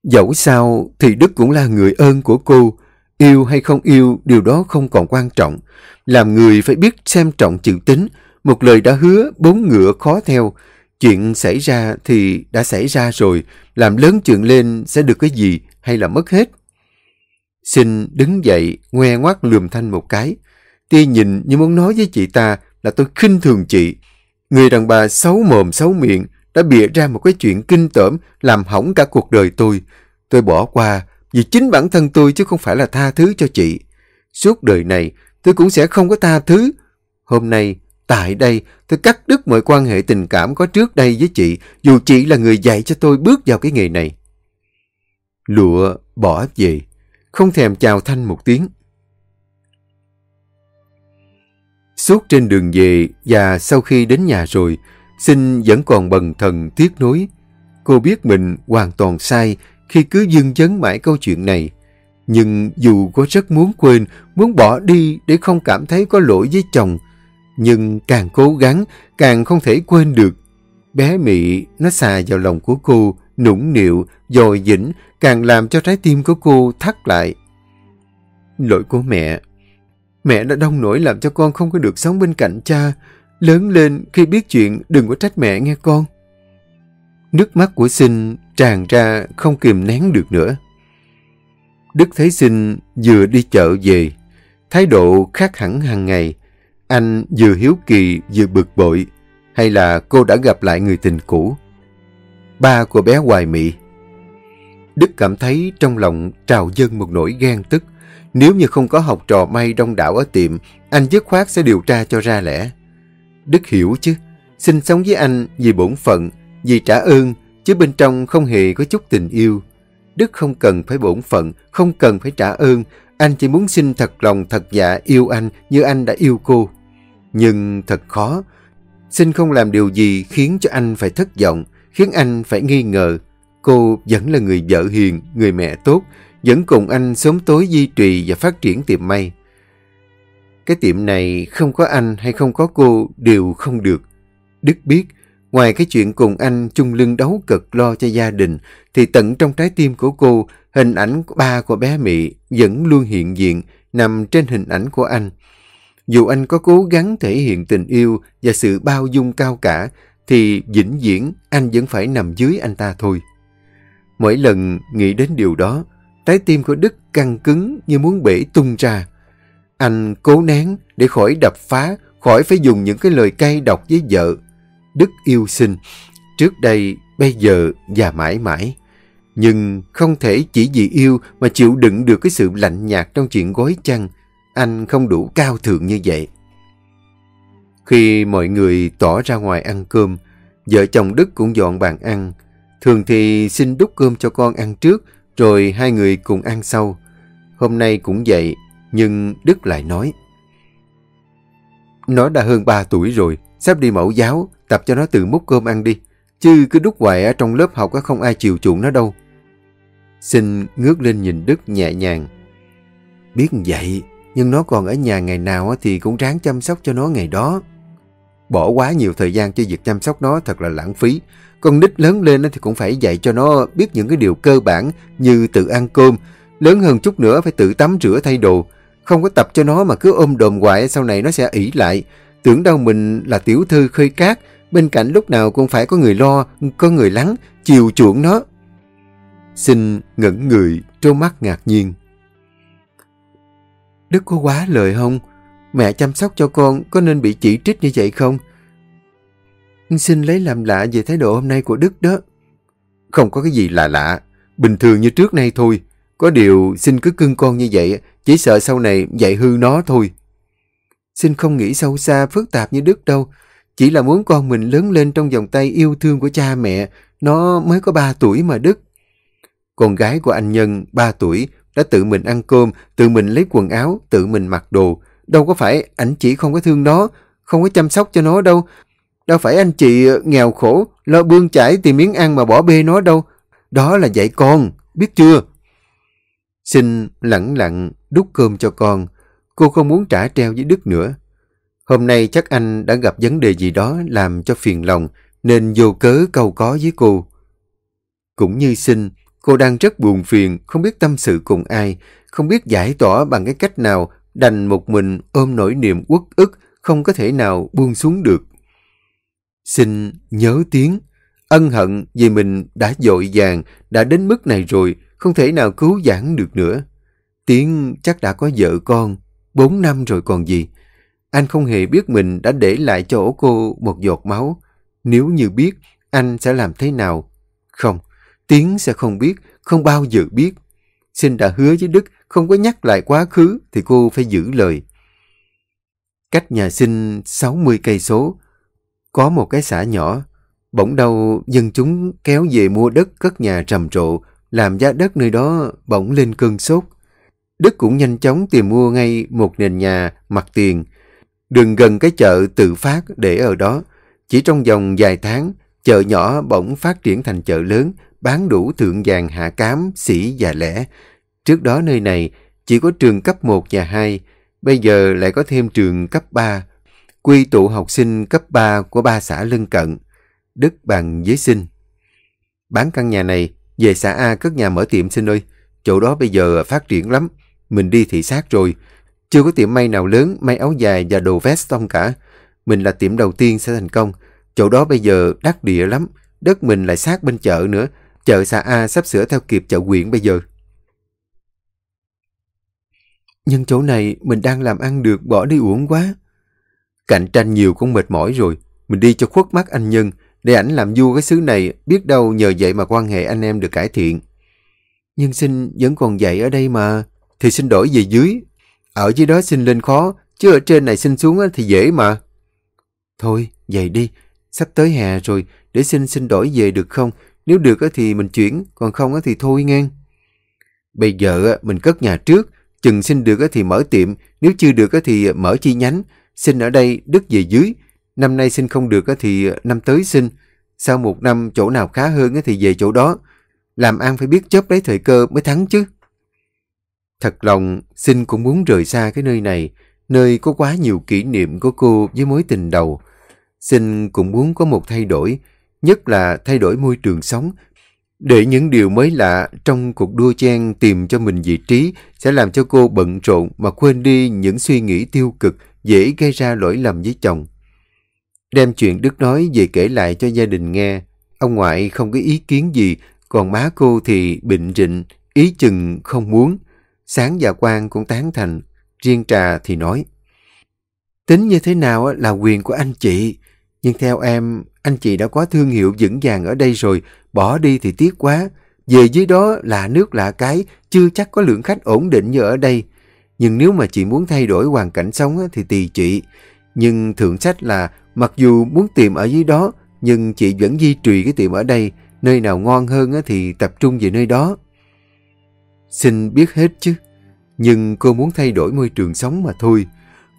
Dẫu sao thì Đức cũng là người ơn của cô, yêu hay không yêu điều đó không còn quan trọng. Làm người phải biết xem trọng chữ tính, một lời đã hứa bốn ngựa khó theo. Chuyện xảy ra thì đã xảy ra rồi, làm lớn chuyện lên sẽ được cái gì hay là mất hết. Xin đứng dậy, ngoe ngoắt lườm thanh một cái. Tia nhìn như muốn nói với chị ta là tôi khinh thường chị. Người đàn bà xấu mồm xấu miệng đã bịa ra một cái chuyện kinh tởm làm hỏng cả cuộc đời tôi. Tôi bỏ qua vì chính bản thân tôi chứ không phải là tha thứ cho chị. Suốt đời này tôi cũng sẽ không có tha thứ. Hôm nay, tại đây, tôi cắt đứt mọi quan hệ tình cảm có trước đây với chị, dù chị là người dạy cho tôi bước vào cái nghề này. Lụa bỏ về, không thèm chào Thanh một tiếng. Suốt trên đường về và sau khi đến nhà rồi, Sinh vẫn còn bần thần tiếc nuối. Cô biết mình hoàn toàn sai khi cứ dưng dấn mãi câu chuyện này. Nhưng dù có rất muốn quên, muốn bỏ đi để không cảm thấy có lỗi với chồng, nhưng càng cố gắng, càng không thể quên được. Bé mỹ nó xà vào lòng của cô, nũng nịu, dồi dĩnh, càng làm cho trái tim của cô thắt lại. Lỗi của mẹ. Mẹ đã đông nổi làm cho con không có được sống bên cạnh cha. Lớn lên khi biết chuyện đừng có trách mẹ nghe con. Nước mắt của sinh tràn ra không kìm nén được nữa. Đức Thế sinh vừa đi chợ về, thái độ khác hẳn hàng ngày. Anh vừa hiếu kỳ vừa bực bội, hay là cô đã gặp lại người tình cũ? Ba của bé Hoài Mị. Đức cảm thấy trong lòng trào dâng một nỗi ghen tức. Nếu như không có học trò may đông đảo ở tiệm, anh dứt khoát sẽ điều tra cho ra lẽ. Đức hiểu chứ, sinh sống với anh vì bổn phận, vì trả ơn, chứ bên trong không hề có chút tình yêu. Đức không cần phải bổn phận, không cần phải trả ơn, anh chỉ muốn xin thật lòng thật dạ yêu anh như anh đã yêu cô. Nhưng thật khó, xin không làm điều gì khiến cho anh phải thất vọng, khiến anh phải nghi ngờ. Cô vẫn là người vợ hiền, người mẹ tốt, vẫn cùng anh sớm tối duy trì và phát triển tiệm may. Cái tiệm này không có anh hay không có cô đều không được. Đức biết, ngoài cái chuyện cùng anh chung lưng đấu cực lo cho gia đình, thì tận trong trái tim của cô, hình ảnh của ba của bé mỹ vẫn luôn hiện diện, nằm trên hình ảnh của anh. Dù anh có cố gắng thể hiện tình yêu và sự bao dung cao cả, thì vĩnh viễn anh vẫn phải nằm dưới anh ta thôi. Mỗi lần nghĩ đến điều đó, trái tim của Đức căng cứng như muốn bể tung ra. Anh cố nén để khỏi đập phá, khỏi phải dùng những cái lời cay độc với vợ. Đức yêu sinh, trước đây, bây giờ và mãi mãi. Nhưng không thể chỉ vì yêu mà chịu đựng được cái sự lạnh nhạt trong chuyện gối chăn. Anh không đủ cao thượng như vậy. Khi mọi người tỏ ra ngoài ăn cơm, vợ chồng Đức cũng dọn bàn ăn. Thường thì xin đút cơm cho con ăn trước, rồi hai người cùng ăn sau. Hôm nay cũng vậy, nhưng Đức lại nói. Nó đã hơn 3 tuổi rồi, sắp đi mẫu giáo, tập cho nó tự múc cơm ăn đi. Chứ cứ đút hoài ở trong lớp học không ai chịu chuộng nó đâu. Xin ngước lên nhìn Đức nhẹ nhàng. Biết vậy, nhưng nó còn ở nhà ngày nào thì cũng ráng chăm sóc cho nó ngày đó. Bỏ quá nhiều thời gian cho việc chăm sóc nó thật là lãng phí. Con nít lớn lên thì cũng phải dạy cho nó biết những cái điều cơ bản như tự ăn cơm. Lớn hơn chút nữa phải tự tắm rửa thay đồ. Không có tập cho nó mà cứ ôm đồm hoài sau này nó sẽ ỷ lại. Tưởng đâu mình là tiểu thư khơi cát. Bên cạnh lúc nào cũng phải có người lo, có người lắng, chiều chuộng nó. Xin ngẩn người, trố mắt ngạc nhiên. Đức có quá lời không? Mẹ chăm sóc cho con có nên bị chỉ trích như vậy không? Xin lấy làm lạ về thái độ hôm nay của Đức đó. Không có cái gì là lạ. Bình thường như trước nay thôi. Có điều xin cứ cưng con như vậy, chỉ sợ sau này dạy hư nó thôi. Xin không nghĩ sâu xa, phức tạp như Đức đâu. Chỉ là muốn con mình lớn lên trong vòng tay yêu thương của cha mẹ. Nó mới có 3 tuổi mà Đức. Con gái của anh Nhân, 3 tuổi, đã tự mình ăn cơm, tự mình lấy quần áo, tự mình mặc đồ. Đâu có phải ảnh chỉ không có thương nó, không có chăm sóc cho nó đâu. Đâu phải anh chị ờ, nghèo khổ, lo bươn chải tìm miếng ăn mà bỏ bê nó đâu. Đó là dạy con, biết chưa? Xin lặng lặng đút cơm cho con. Cô không muốn trả treo với Đức nữa. Hôm nay chắc anh đã gặp vấn đề gì đó làm cho phiền lòng nên vô cớ câu có với cô. Cũng như sinh, cô đang rất buồn phiền, không biết tâm sự cùng ai, không biết giải tỏa bằng cái cách nào đành một mình ôm nỗi niềm uất ức không có thể nào buông xuống được. Xin nhớ tiếng, ân hận vì mình đã dội vàng, đã đến mức này rồi, không thể nào cứu giãn được nữa. Tiến chắc đã có vợ con, bốn năm rồi còn gì. Anh không hề biết mình đã để lại cho cô một giọt máu. Nếu như biết, anh sẽ làm thế nào? Không, Tiến sẽ không biết, không bao giờ biết. Xin đã hứa với Đức không có nhắc lại quá khứ thì cô phải giữ lời. Cách nhà sinh 60 cây số, có một cái xã nhỏ, bỗng đâu dân chúng kéo về mua đất cất nhà trầm trộ, làm giá đất nơi đó bỗng lên cơn sốt. Đức cũng nhanh chóng tìm mua ngay một nền nhà mặt tiền, đường gần cái chợ tự phát để ở đó. Chỉ trong vòng vài tháng, chợ nhỏ bỗng phát triển thành chợ lớn, bán đủ thượng vàng hạ cám, sĩ và lẻ. Trước đó nơi này chỉ có trường cấp 1 và 2, bây giờ lại có thêm trường cấp 3, quy tụ học sinh cấp 3 của ba xã lân cận. Đức bằng giới sinh. Bán căn nhà này, về xã A cất nhà mở tiệm xin ơi. Chỗ đó bây giờ phát triển lắm. Mình đi thị xác rồi. Chưa có tiệm may nào lớn, may áo dài và đồ vest xong cả. Mình là tiệm đầu tiên sẽ thành công. Chỗ đó bây giờ đắt địa lắm. Đất mình lại sát bên chợ nữa. Chợ xã A sắp sửa theo kịp chợ quyện bây giờ. Nhưng chỗ này mình đang làm ăn được bỏ đi uổng quá. Cạnh tranh nhiều cũng mệt mỏi rồi. Mình đi cho khuất mắt anh Nhân. Để ảnh làm vua cái xứ này, biết đâu nhờ vậy mà quan hệ anh em được cải thiện. Nhưng xin vẫn còn dạy ở đây mà. Thì xin đổi về dưới. Ở dưới đó xin lên khó, chứ ở trên này xin xuống thì dễ mà. Thôi, vậy đi. Sắp tới hè rồi, để xin xin đổi về được không? Nếu được thì mình chuyển, còn không thì thôi ngang. Bây giờ mình cất nhà trước, chừng xin được thì mở tiệm, nếu chưa được thì mở chi nhánh. Xin ở đây, Đức về dưới. Năm nay xin không được thì năm tới xin. Sau một năm chỗ nào khá hơn thì về chỗ đó. Làm ăn phải biết chấp lấy thời cơ mới thắng chứ. Thật lòng, xin cũng muốn rời xa cái nơi này, nơi có quá nhiều kỷ niệm của cô với mối tình đầu. Xin cũng muốn có một thay đổi, nhất là thay đổi môi trường sống, để những điều mới lạ trong cuộc đua chen tìm cho mình vị trí sẽ làm cho cô bận rộn mà quên đi những suy nghĩ tiêu cực dễ gây ra lỗi lầm với chồng. Đem chuyện Đức nói về kể lại cho gia đình nghe. Ông ngoại không có ý kiến gì, còn má cô thì bệnh rịnh, ý chừng không muốn. Sáng và Quang cũng tán thành, riêng Trà thì nói. Tính như thế nào là quyền của anh chị, nhưng theo em, anh chị đã có thương hiệu vững vàng ở đây rồi, bỏ đi thì tiếc quá. Về dưới đó là nước lạ cái, chưa chắc có lượng khách ổn định như ở đây. Nhưng nếu mà chị muốn thay đổi hoàn cảnh sống thì tùy chị. Nhưng thượng sách là mặc dù muốn tìm ở dưới đó, nhưng chị vẫn duy trì cái tiệm ở đây. Nơi nào ngon hơn thì tập trung về nơi đó. Xin biết hết chứ. Nhưng cô muốn thay đổi môi trường sống mà thôi.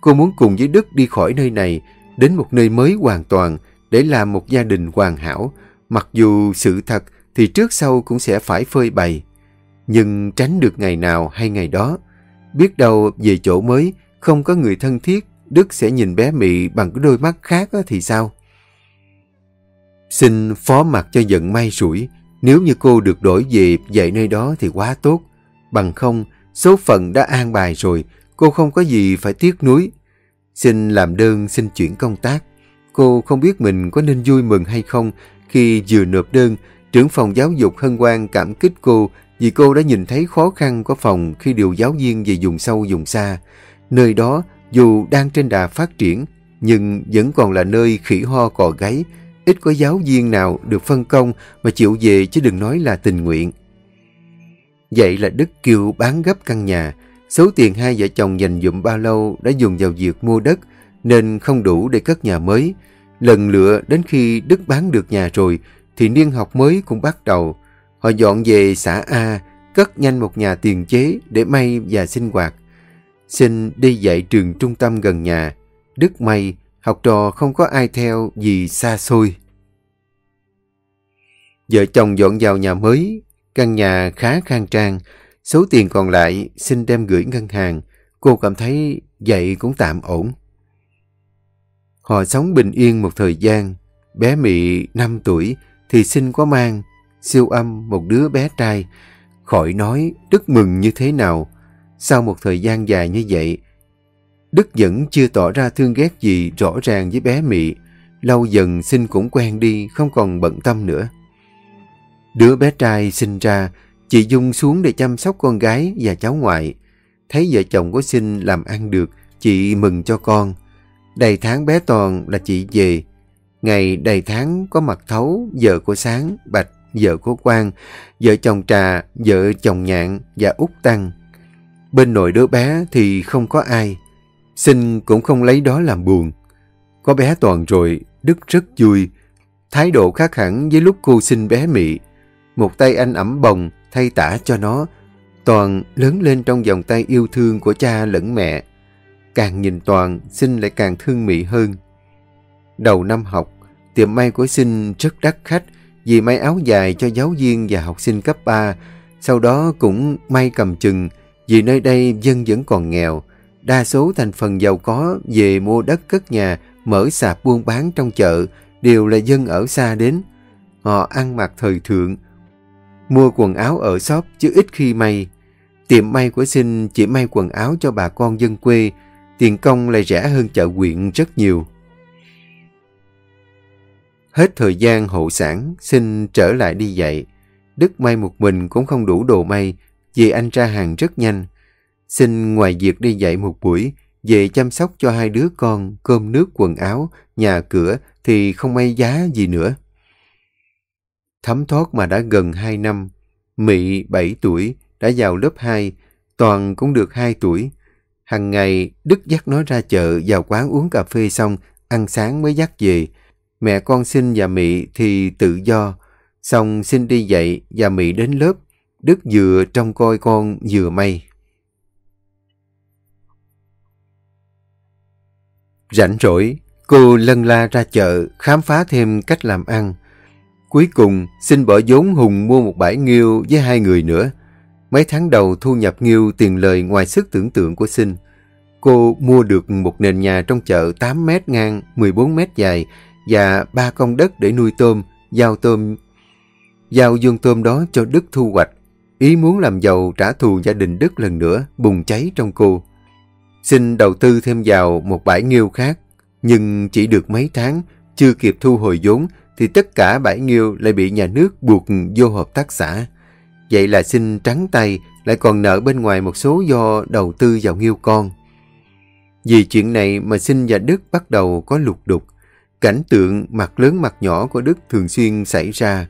Cô muốn cùng với Đức đi khỏi nơi này, đến một nơi mới hoàn toàn, để làm một gia đình hoàn hảo. Mặc dù sự thật thì trước sau cũng sẽ phải phơi bày. Nhưng tránh được ngày nào hay ngày đó. Biết đâu về chỗ mới, không có người thân thiết, Đức sẽ nhìn bé Mị bằng cái đôi mắt khác thì sao? Xin phó mặt cho giận may rủi, nếu như cô được đổi về dạy nơi đó thì quá tốt. Bằng không, số phận đã an bài rồi, cô không có gì phải tiếc nuối. Xin làm đơn xin chuyển công tác. Cô không biết mình có nên vui mừng hay không khi vừa nộp đơn, trưởng phòng giáo dục hân hoan cảm kích cô vì cô đã nhìn thấy khó khăn của phòng khi điều giáo viên về dùng sâu dùng xa. Nơi đó dù đang trên đà phát triển nhưng vẫn còn là nơi khỉ ho cò gáy, ít có giáo viên nào được phân công mà chịu về chứ đừng nói là tình nguyện. Vậy là Đức kêu bán gấp căn nhà, số tiền hai vợ chồng dành dụm bao lâu đã dùng vào việc mua đất nên không đủ để cất nhà mới. Lần lựa đến khi Đức bán được nhà rồi thì niên học mới cũng bắt đầu. Họ dọn về xã A, cất nhanh một nhà tiền chế để may và sinh hoạt. Xin đi dạy trường trung tâm gần nhà. Đức may, học trò không có ai theo vì xa xôi. Vợ chồng dọn vào nhà mới, căn nhà khá khang trang. Số tiền còn lại xin đem gửi ngân hàng. Cô cảm thấy vậy cũng tạm ổn. Họ sống bình yên một thời gian. Bé Mị 5 tuổi thì sinh có mang, siêu âm một đứa bé trai. Khỏi nói Đức mừng như thế nào. Sau một thời gian dài như vậy, Đức vẫn chưa tỏ ra thương ghét gì rõ ràng với bé Mị. Lâu dần sinh cũng quen đi, không còn bận tâm nữa. Đứa bé trai sinh ra, chị Dung xuống để chăm sóc con gái và cháu ngoại. Thấy vợ chồng có sinh làm ăn được, chị mừng cho con. Đầy tháng bé Toàn là chị về. Ngày đầy tháng có mặt thấu, vợ của Sáng, Bạch, vợ của Quang, vợ chồng Trà, vợ chồng Nhạn và Út Tăng. Bên nội đứa bé thì không có ai. Sinh cũng không lấy đó làm buồn. Có bé Toàn rồi, Đức rất vui. Thái độ khác hẳn với lúc cô sinh bé Mị. Một tay anh ẩm bồng, thay tả cho nó. Toàn lớn lên trong vòng tay yêu thương của cha lẫn mẹ. Càng nhìn Toàn, Sinh lại càng thương Mị hơn. Đầu năm học, tiệm may của Sinh rất đắt khách vì may áo dài cho giáo viên và học sinh cấp 3. Sau đó cũng may cầm chừng vì nơi đây dân vẫn còn nghèo. Đa số thành phần giàu có về mua đất cất nhà, mở sạp buôn bán trong chợ đều là dân ở xa đến. Họ ăn mặc thời thượng, mua quần áo ở shop chứ ít khi may. Tiệm may của Sinh chỉ may quần áo cho bà con dân quê, tiền công lại rẻ hơn chợ quyện rất nhiều. Hết thời gian hộ sản, Sinh trở lại đi dạy. Đức may một mình cũng không đủ đồ may, vì anh ra hàng rất nhanh. Sinh ngoài việc đi dạy một buổi, về chăm sóc cho hai đứa con, cơm nước quần áo, nhà cửa thì không may giá gì nữa. Thấm thoát mà đã gần 2 năm, Mị 7 tuổi đã vào lớp 2, Toàn cũng được 2 tuổi. Hằng ngày Đức dắt nó ra chợ vào quán uống cà phê xong, ăn sáng mới dắt về. Mẹ con xin và Mị thì tự do, xong xin đi dạy và Mị đến lớp. Đức vừa trông coi con vừa may. Rảnh rỗi, cô lân la ra chợ khám phá thêm cách làm ăn. Cuối cùng, xin bỏ vốn Hùng mua một bãi nghiêu với hai người nữa. Mấy tháng đầu thu nhập nghiêu tiền lời ngoài sức tưởng tượng của Sinh. Cô mua được một nền nhà trong chợ 8 mét ngang, 14 mét dài và ba công đất để nuôi tôm, giao tôm. Giao dương tôm đó cho Đức thu hoạch. Ý muốn làm giàu trả thù gia đình Đức lần nữa, bùng cháy trong cô. Xin đầu tư thêm vào một bãi nghiêu khác, nhưng chỉ được mấy tháng, chưa kịp thu hồi vốn thì tất cả bãi nghiêu lại bị nhà nước buộc vô hợp tác xã. Vậy là xin trắng tay, lại còn nợ bên ngoài một số do đầu tư vào nghiêu con. Vì chuyện này mà Sinh và Đức bắt đầu có lục đục. Cảnh tượng mặt lớn mặt nhỏ của Đức thường xuyên xảy ra.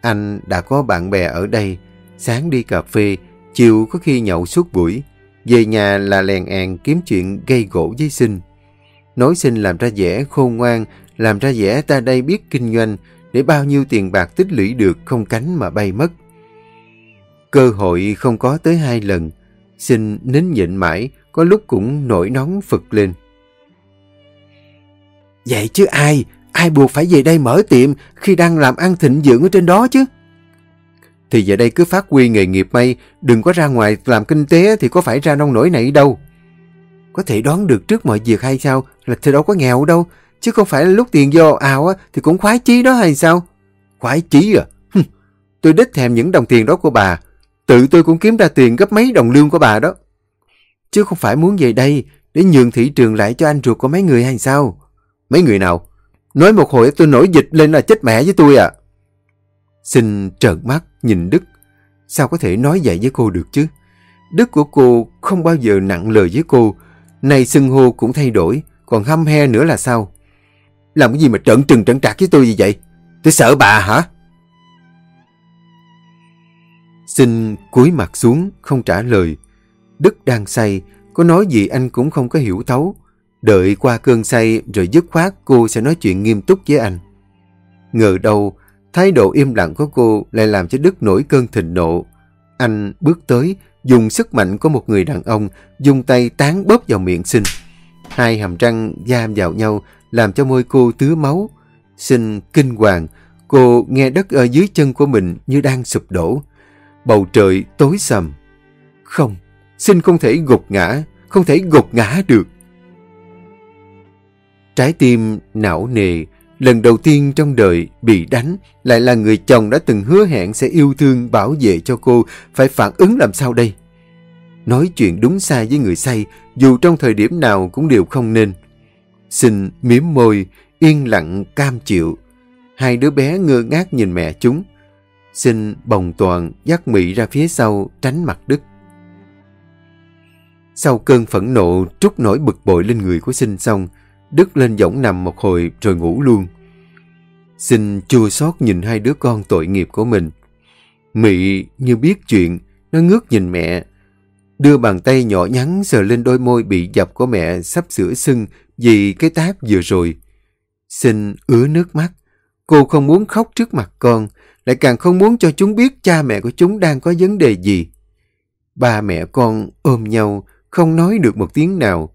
Anh đã có bạn bè ở đây, sáng đi cà phê, chiều có khi nhậu suốt buổi. Về nhà là lèn èn kiếm chuyện gây gỗ với Sinh. Nói Sinh làm ra vẻ khôn ngoan, làm ra vẻ ta đây biết kinh doanh, để bao nhiêu tiền bạc tích lũy được không cánh mà bay mất. Cơ hội không có tới hai lần, xin nín nhịn mãi, có lúc cũng nổi nóng phực lên. Vậy chứ ai, ai buộc phải về đây mở tiệm khi đang làm ăn thịnh dưỡng ở trên đó chứ? Thì giờ đây cứ phát huy nghề nghiệp may, đừng có ra ngoài làm kinh tế thì có phải ra nông nổi này đâu. Có thể đoán được trước mọi việc hay sao, là thì đâu có nghèo đâu, chứ không phải là lúc tiền vô ảo á, thì cũng khoái chí đó hay sao? Khoái chí à? Hừm, tôi đích thèm những đồng tiền đó của bà, tự tôi cũng kiếm ra tiền gấp mấy đồng lương của bà đó. Chứ không phải muốn về đây để nhường thị trường lại cho anh ruột của mấy người hay sao? Mấy người nào? Nói một hồi tôi nổi dịch lên là chết mẹ với tôi à. Xin trợn mắt nhìn Đức. Sao có thể nói vậy với cô được chứ? Đức của cô không bao giờ nặng lời với cô. Này xưng hô cũng thay đổi, còn hâm he nữa là sao? Làm cái gì mà trợn trừng trợn trạc với tôi như vậy? Tôi sợ bà hả? Xin cúi mặt xuống, không trả lời. Đức đang say, có nói gì anh cũng không có hiểu thấu. Đợi qua cơn say rồi dứt khoát cô sẽ nói chuyện nghiêm túc với anh. Ngờ đâu, thái độ im lặng của cô lại làm cho Đức nổi cơn thịnh nộ. Anh bước tới, dùng sức mạnh của một người đàn ông, dùng tay tán bóp vào miệng sinh. Hai hàm răng giam vào nhau, làm cho môi cô tứa máu. Sinh kinh hoàng, cô nghe đất ở dưới chân của mình như đang sụp đổ. Bầu trời tối sầm. Không, sinh không thể gục ngã, không thể gục ngã được. Trái tim não nề, lần đầu tiên trong đời bị đánh, lại là người chồng đã từng hứa hẹn sẽ yêu thương bảo vệ cho cô, phải phản ứng làm sao đây? Nói chuyện đúng sai với người say, dù trong thời điểm nào cũng đều không nên. Xin miếm môi, yên lặng cam chịu. Hai đứa bé ngơ ngác nhìn mẹ chúng. Xin bồng toàn dắt Mỹ ra phía sau tránh mặt Đức. Sau cơn phẫn nộ trút nổi bực bội lên người của sinh xong, Đức lên võng nằm một hồi rồi ngủ luôn. Xin chua xót nhìn hai đứa con tội nghiệp của mình. Mị như biết chuyện, nó ngước nhìn mẹ. Đưa bàn tay nhỏ nhắn sờ lên đôi môi bị dập của mẹ sắp sửa sưng vì cái táp vừa rồi. Xin ứa nước mắt. Cô không muốn khóc trước mặt con, lại càng không muốn cho chúng biết cha mẹ của chúng đang có vấn đề gì. Ba mẹ con ôm nhau, không nói được một tiếng nào.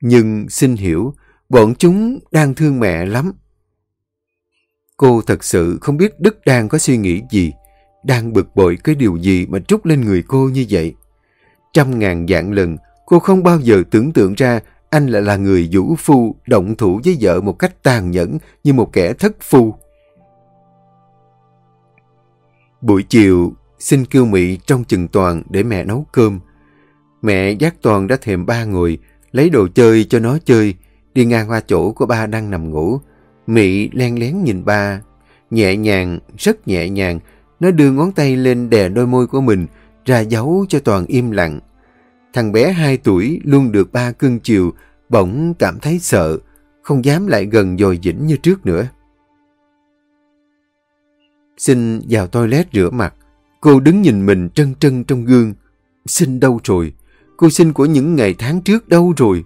Nhưng xin hiểu, bọn chúng đang thương mẹ lắm. Cô thật sự không biết Đức đang có suy nghĩ gì, đang bực bội cái điều gì mà trút lên người cô như vậy. Trăm ngàn dạng lần, cô không bao giờ tưởng tượng ra anh lại là người vũ phu động thủ với vợ một cách tàn nhẫn như một kẻ thất phu. Buổi chiều, xin kêu Mỹ trong chừng Toàn để mẹ nấu cơm. Mẹ dắt Toàn đã thèm ba người lấy đồ chơi cho nó chơi, đi ngang qua chỗ của ba đang nằm ngủ. Mỹ len lén nhìn ba, nhẹ nhàng, rất nhẹ nhàng, nó đưa ngón tay lên đè đôi môi của mình, ra dấu cho Toàn im lặng. Thằng bé 2 tuổi luôn được ba cưng chiều, bỗng cảm thấy sợ, không dám lại gần dồi dĩnh như trước nữa. Xin vào toilet rửa mặt. Cô đứng nhìn mình trân trân trong gương. Xin đâu rồi? Cô xin của những ngày tháng trước đâu rồi?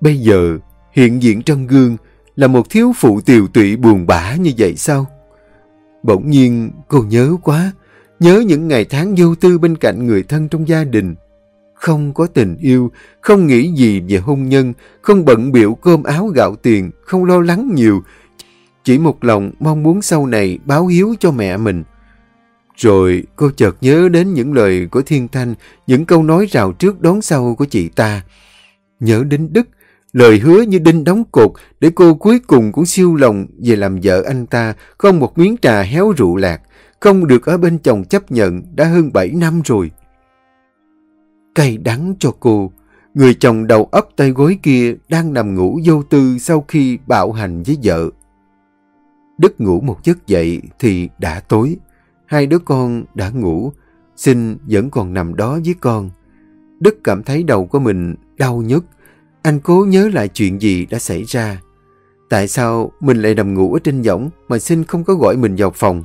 Bây giờ, hiện diện trong gương là một thiếu phụ tiều tụy buồn bã như vậy sao? Bỗng nhiên cô nhớ quá, nhớ những ngày tháng vô tư bên cạnh người thân trong gia đình. Không có tình yêu, không nghĩ gì về hôn nhân, không bận biểu cơm áo gạo tiền, không lo lắng nhiều, chỉ một lòng mong muốn sau này báo hiếu cho mẹ mình. Rồi cô chợt nhớ đến những lời của Thiên Thanh, những câu nói rào trước đón sau của chị ta. Nhớ đến Đức, lời hứa như đinh đóng cột để cô cuối cùng cũng siêu lòng về làm vợ anh ta, không một miếng trà héo rượu lạc, không được ở bên chồng chấp nhận đã hơn 7 năm rồi. Cay đắng cho cô, người chồng đầu ấp tay gối kia đang nằm ngủ vô tư sau khi bạo hành với vợ. Đức ngủ một giấc dậy thì đã tối. Hai đứa con đã ngủ, Sinh vẫn còn nằm đó với con. Đức cảm thấy đầu của mình đau nhức. Anh cố nhớ lại chuyện gì đã xảy ra. Tại sao mình lại nằm ngủ ở trên võng mà Sinh không có gọi mình vào phòng?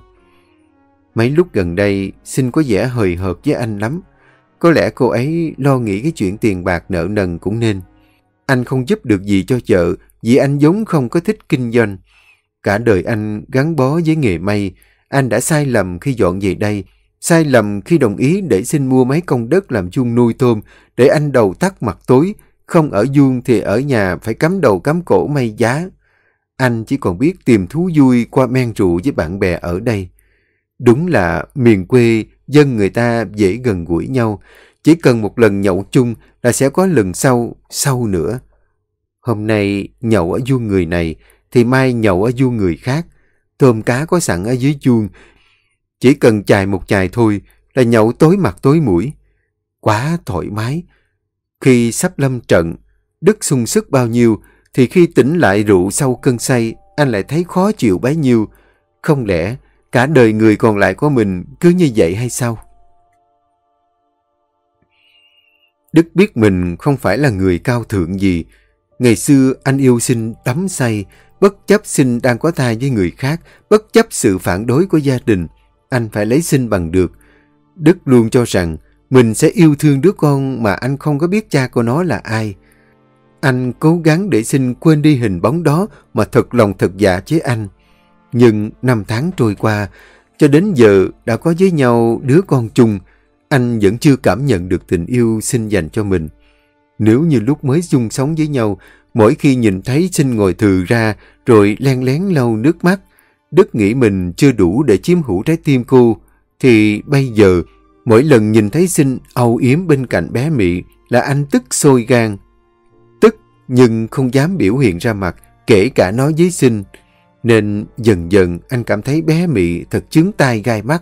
Mấy lúc gần đây, Sinh có vẻ hời hợt với anh lắm. Có lẽ cô ấy lo nghĩ cái chuyện tiền bạc nợ nần cũng nên. Anh không giúp được gì cho vợ vì anh giống không có thích kinh doanh. Cả đời anh gắn bó với nghề may, anh đã sai lầm khi dọn về đây, sai lầm khi đồng ý để xin mua mấy công đất làm chuông nuôi tôm, để anh đầu tắt mặt tối, không ở vuông thì ở nhà phải cắm đầu cắm cổ may giá. Anh chỉ còn biết tìm thú vui qua men rượu với bạn bè ở đây. Đúng là miền quê, dân người ta dễ gần gũi nhau. Chỉ cần một lần nhậu chung là sẽ có lần sau, sau nữa. Hôm nay nhậu ở vuông người này, thì mai nhậu ở vuông người khác. Tôm cá có sẵn ở dưới chuông. Chỉ cần chài một chài thôi là nhậu tối mặt tối mũi. Quá thoải mái. Khi sắp lâm trận, Đức sung sức bao nhiêu, thì khi tỉnh lại rượu sau cơn say, anh lại thấy khó chịu bấy nhiêu. Không lẽ cả đời người còn lại của mình cứ như vậy hay sao? Đức biết mình không phải là người cao thượng gì. Ngày xưa anh yêu sinh tắm say, bất chấp sinh đang có thai với người khác, bất chấp sự phản đối của gia đình, anh phải lấy sinh bằng được. Đức luôn cho rằng mình sẽ yêu thương đứa con mà anh không có biết cha của nó là ai. Anh cố gắng để xin quên đi hình bóng đó mà thật lòng thật dạ với anh. Nhưng năm tháng trôi qua, cho đến giờ đã có với nhau đứa con chung, anh vẫn chưa cảm nhận được tình yêu sinh dành cho mình. Nếu như lúc mới chung sống với nhau, mỗi khi nhìn thấy sinh ngồi thừ ra rồi len lén lau nước mắt, Đức nghĩ mình chưa đủ để chiếm hữu trái tim cô, thì bây giờ mỗi lần nhìn thấy sinh âu yếm bên cạnh bé Mị là anh tức sôi gan. Tức nhưng không dám biểu hiện ra mặt, kể cả nói với sinh. Nên dần dần anh cảm thấy bé Mị thật chướng tai gai mắt.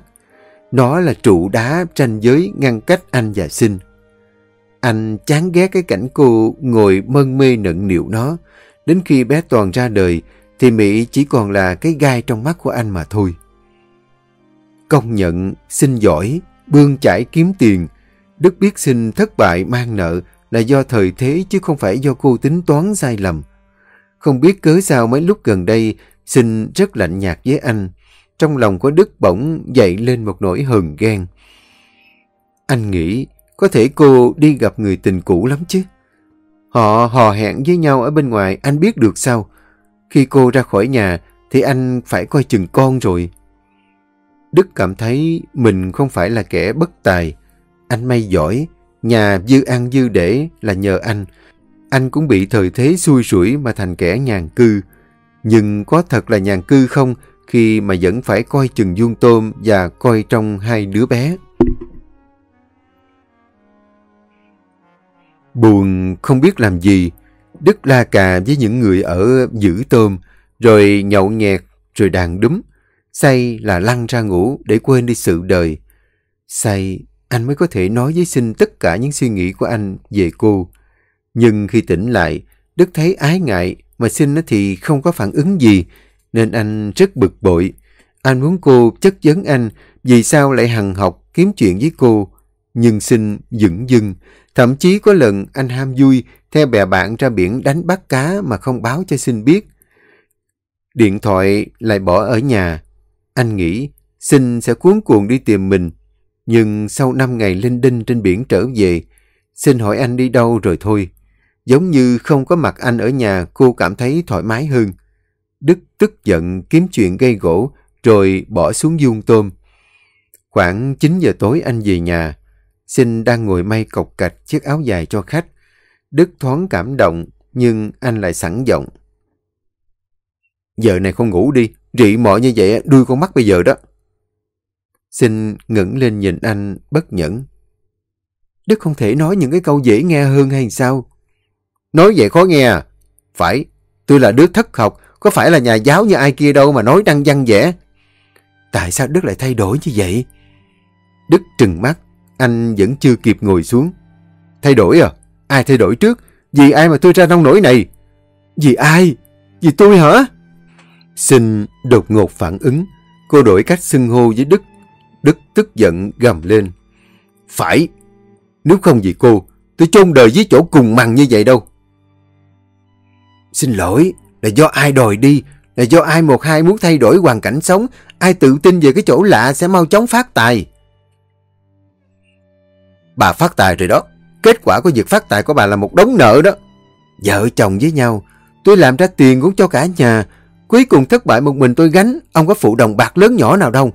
Nó là trụ đá tranh giới ngăn cách anh và sinh. Anh chán ghét cái cảnh cô ngồi mân mê nận niệu nó. Đến khi bé Toàn ra đời, thì Mỹ chỉ còn là cái gai trong mắt của anh mà thôi. Công nhận, xin giỏi, bươn chải kiếm tiền. Đức biết xin thất bại mang nợ là do thời thế chứ không phải do cô tính toán sai lầm. Không biết cớ sao mấy lúc gần đây, Sinh rất lạnh nhạt với anh. Trong lòng của Đức bỗng dậy lên một nỗi hờn ghen. Anh nghĩ có thể cô đi gặp người tình cũ lắm chứ. Họ hò hẹn với nhau ở bên ngoài, anh biết được sao? Khi cô ra khỏi nhà thì anh phải coi chừng con rồi. Đức cảm thấy mình không phải là kẻ bất tài. Anh may giỏi, nhà dư ăn dư để là nhờ anh. Anh cũng bị thời thế xui rủi mà thành kẻ nhàn cư. Nhưng có thật là nhàn cư không khi mà vẫn phải coi chừng vuông tôm và coi trong hai đứa bé? Buồn không biết làm gì, Đức la cà với những người ở giữ tôm, rồi nhậu nhẹt, rồi đàn đúm. Say là lăn ra ngủ để quên đi sự đời. Say, anh mới có thể nói với sinh tất cả những suy nghĩ của anh về cô. Nhưng khi tỉnh lại, Đức thấy ái ngại, mà sinh thì không có phản ứng gì, nên anh rất bực bội. Anh muốn cô chất vấn anh vì sao lại hằng học kiếm chuyện với cô. Nhưng sinh dững dưng, thậm chí có lần anh ham vui theo bè bạn ra biển đánh bắt cá mà không báo cho sinh biết. Điện thoại lại bỏ ở nhà. Anh nghĩ sinh sẽ cuốn cuồng đi tìm mình. Nhưng sau 5 ngày linh đinh trên biển trở về, xin hỏi anh đi đâu rồi thôi. Giống như không có mặt anh ở nhà cô cảm thấy thoải mái hơn. Đức tức giận kiếm chuyện gây gỗ rồi bỏ xuống vuông tôm. Khoảng 9 giờ tối anh về nhà. Sinh đang ngồi may cọc cạch chiếc áo dài cho khách. Đức thoáng cảm động, nhưng anh lại sẵn giọng. Giờ này không ngủ đi, rị mọ như vậy đuôi con mắt bây giờ đó. Xin ngẩng lên nhìn anh bất nhẫn. Đức không thể nói những cái câu dễ nghe hơn hay sao? Nói vậy khó nghe? À. Phải, tôi là đứa thất học, có phải là nhà giáo như ai kia đâu mà nói đăng văn vẻ. Tại sao Đức lại thay đổi như vậy? Đức trừng mắt, anh vẫn chưa kịp ngồi xuống. Thay đổi à? Ai thay đổi trước? Vì ai mà tôi ra nông nổi này? Vì ai? Vì tôi hả? Sinh đột ngột phản ứng. Cô đổi cách xưng hô với Đức. Đức tức giận gầm lên. Phải. Nếu không vì cô, tôi chôn đời với chỗ cùng mằng như vậy đâu. Xin lỗi, là do ai đòi đi, là do ai một hai muốn thay đổi hoàn cảnh sống, ai tự tin về cái chỗ lạ sẽ mau chóng phát tài. Bà phát tài rồi đó. Kết quả của việc phát tài của bà là một đống nợ đó. Vợ chồng với nhau, tôi làm ra tiền cũng cho cả nhà. Cuối cùng thất bại một mình tôi gánh, ông có phụ đồng bạc lớn nhỏ nào đâu.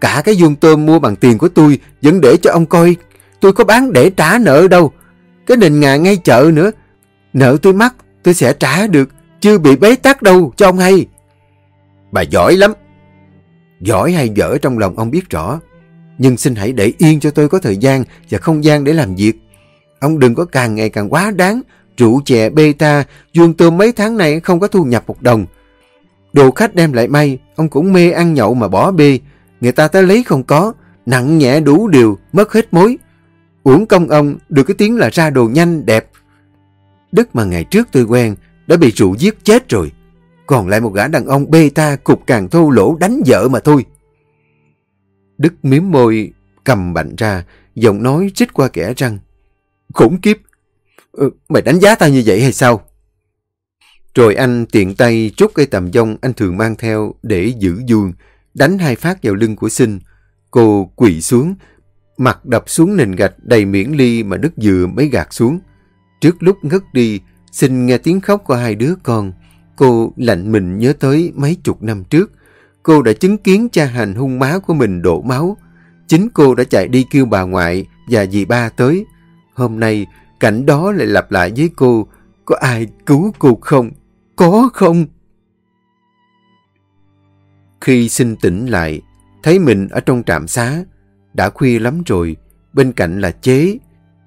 Cả cái vuông tôm mua bằng tiền của tôi vẫn để cho ông coi. Tôi có bán để trả nợ đâu. Cái nền ngà ngay chợ nữa. Nợ tôi mắc, tôi sẽ trả được. Chưa bị bế tắc đâu, cho ông hay. Bà giỏi lắm. Giỏi hay dở trong lòng ông biết rõ. Nhưng xin hãy để yên cho tôi có thời gian và không gian để làm việc. Ông đừng có càng ngày càng quá đáng, rượu chè bê ta vuông tôm mấy tháng này không có thu nhập một đồng. Đồ khách đem lại may, ông cũng mê ăn nhậu mà bỏ bê. Người ta tới lấy không có, nặng nhẹ đủ điều, mất hết mối. Uổng công ông được cái tiếng là ra đồ nhanh, đẹp. Đức mà ngày trước tôi quen, đã bị rượu giết chết rồi. Còn lại một gã đàn ông bê ta cục càng thô lỗ đánh vợ mà thôi. Đức miếm môi, cầm bạnh ra, giọng nói trích qua kẻ răng. Khủng kiếp! Ừ, mày đánh giá tao như vậy hay sao? Rồi anh tiện tay trút cây tầm dông anh thường mang theo để giữ vuông, đánh hai phát vào lưng của sinh. Cô quỳ xuống, mặt đập xuống nền gạch đầy miễn ly mà Đức vừa mới gạt xuống. Trước lúc ngất đi, Xin nghe tiếng khóc của hai đứa con. Cô lạnh mình nhớ tới mấy chục năm trước. Cô đã chứng kiến cha hành hung má của mình đổ máu. Chính cô đã chạy đi kêu bà ngoại và dì ba tới. Hôm nay, cảnh đó lại lặp lại với cô. Có ai cứu cô không? Có không? Khi sinh tỉnh lại, thấy mình ở trong trạm xá. Đã khuya lắm rồi, bên cạnh là chế,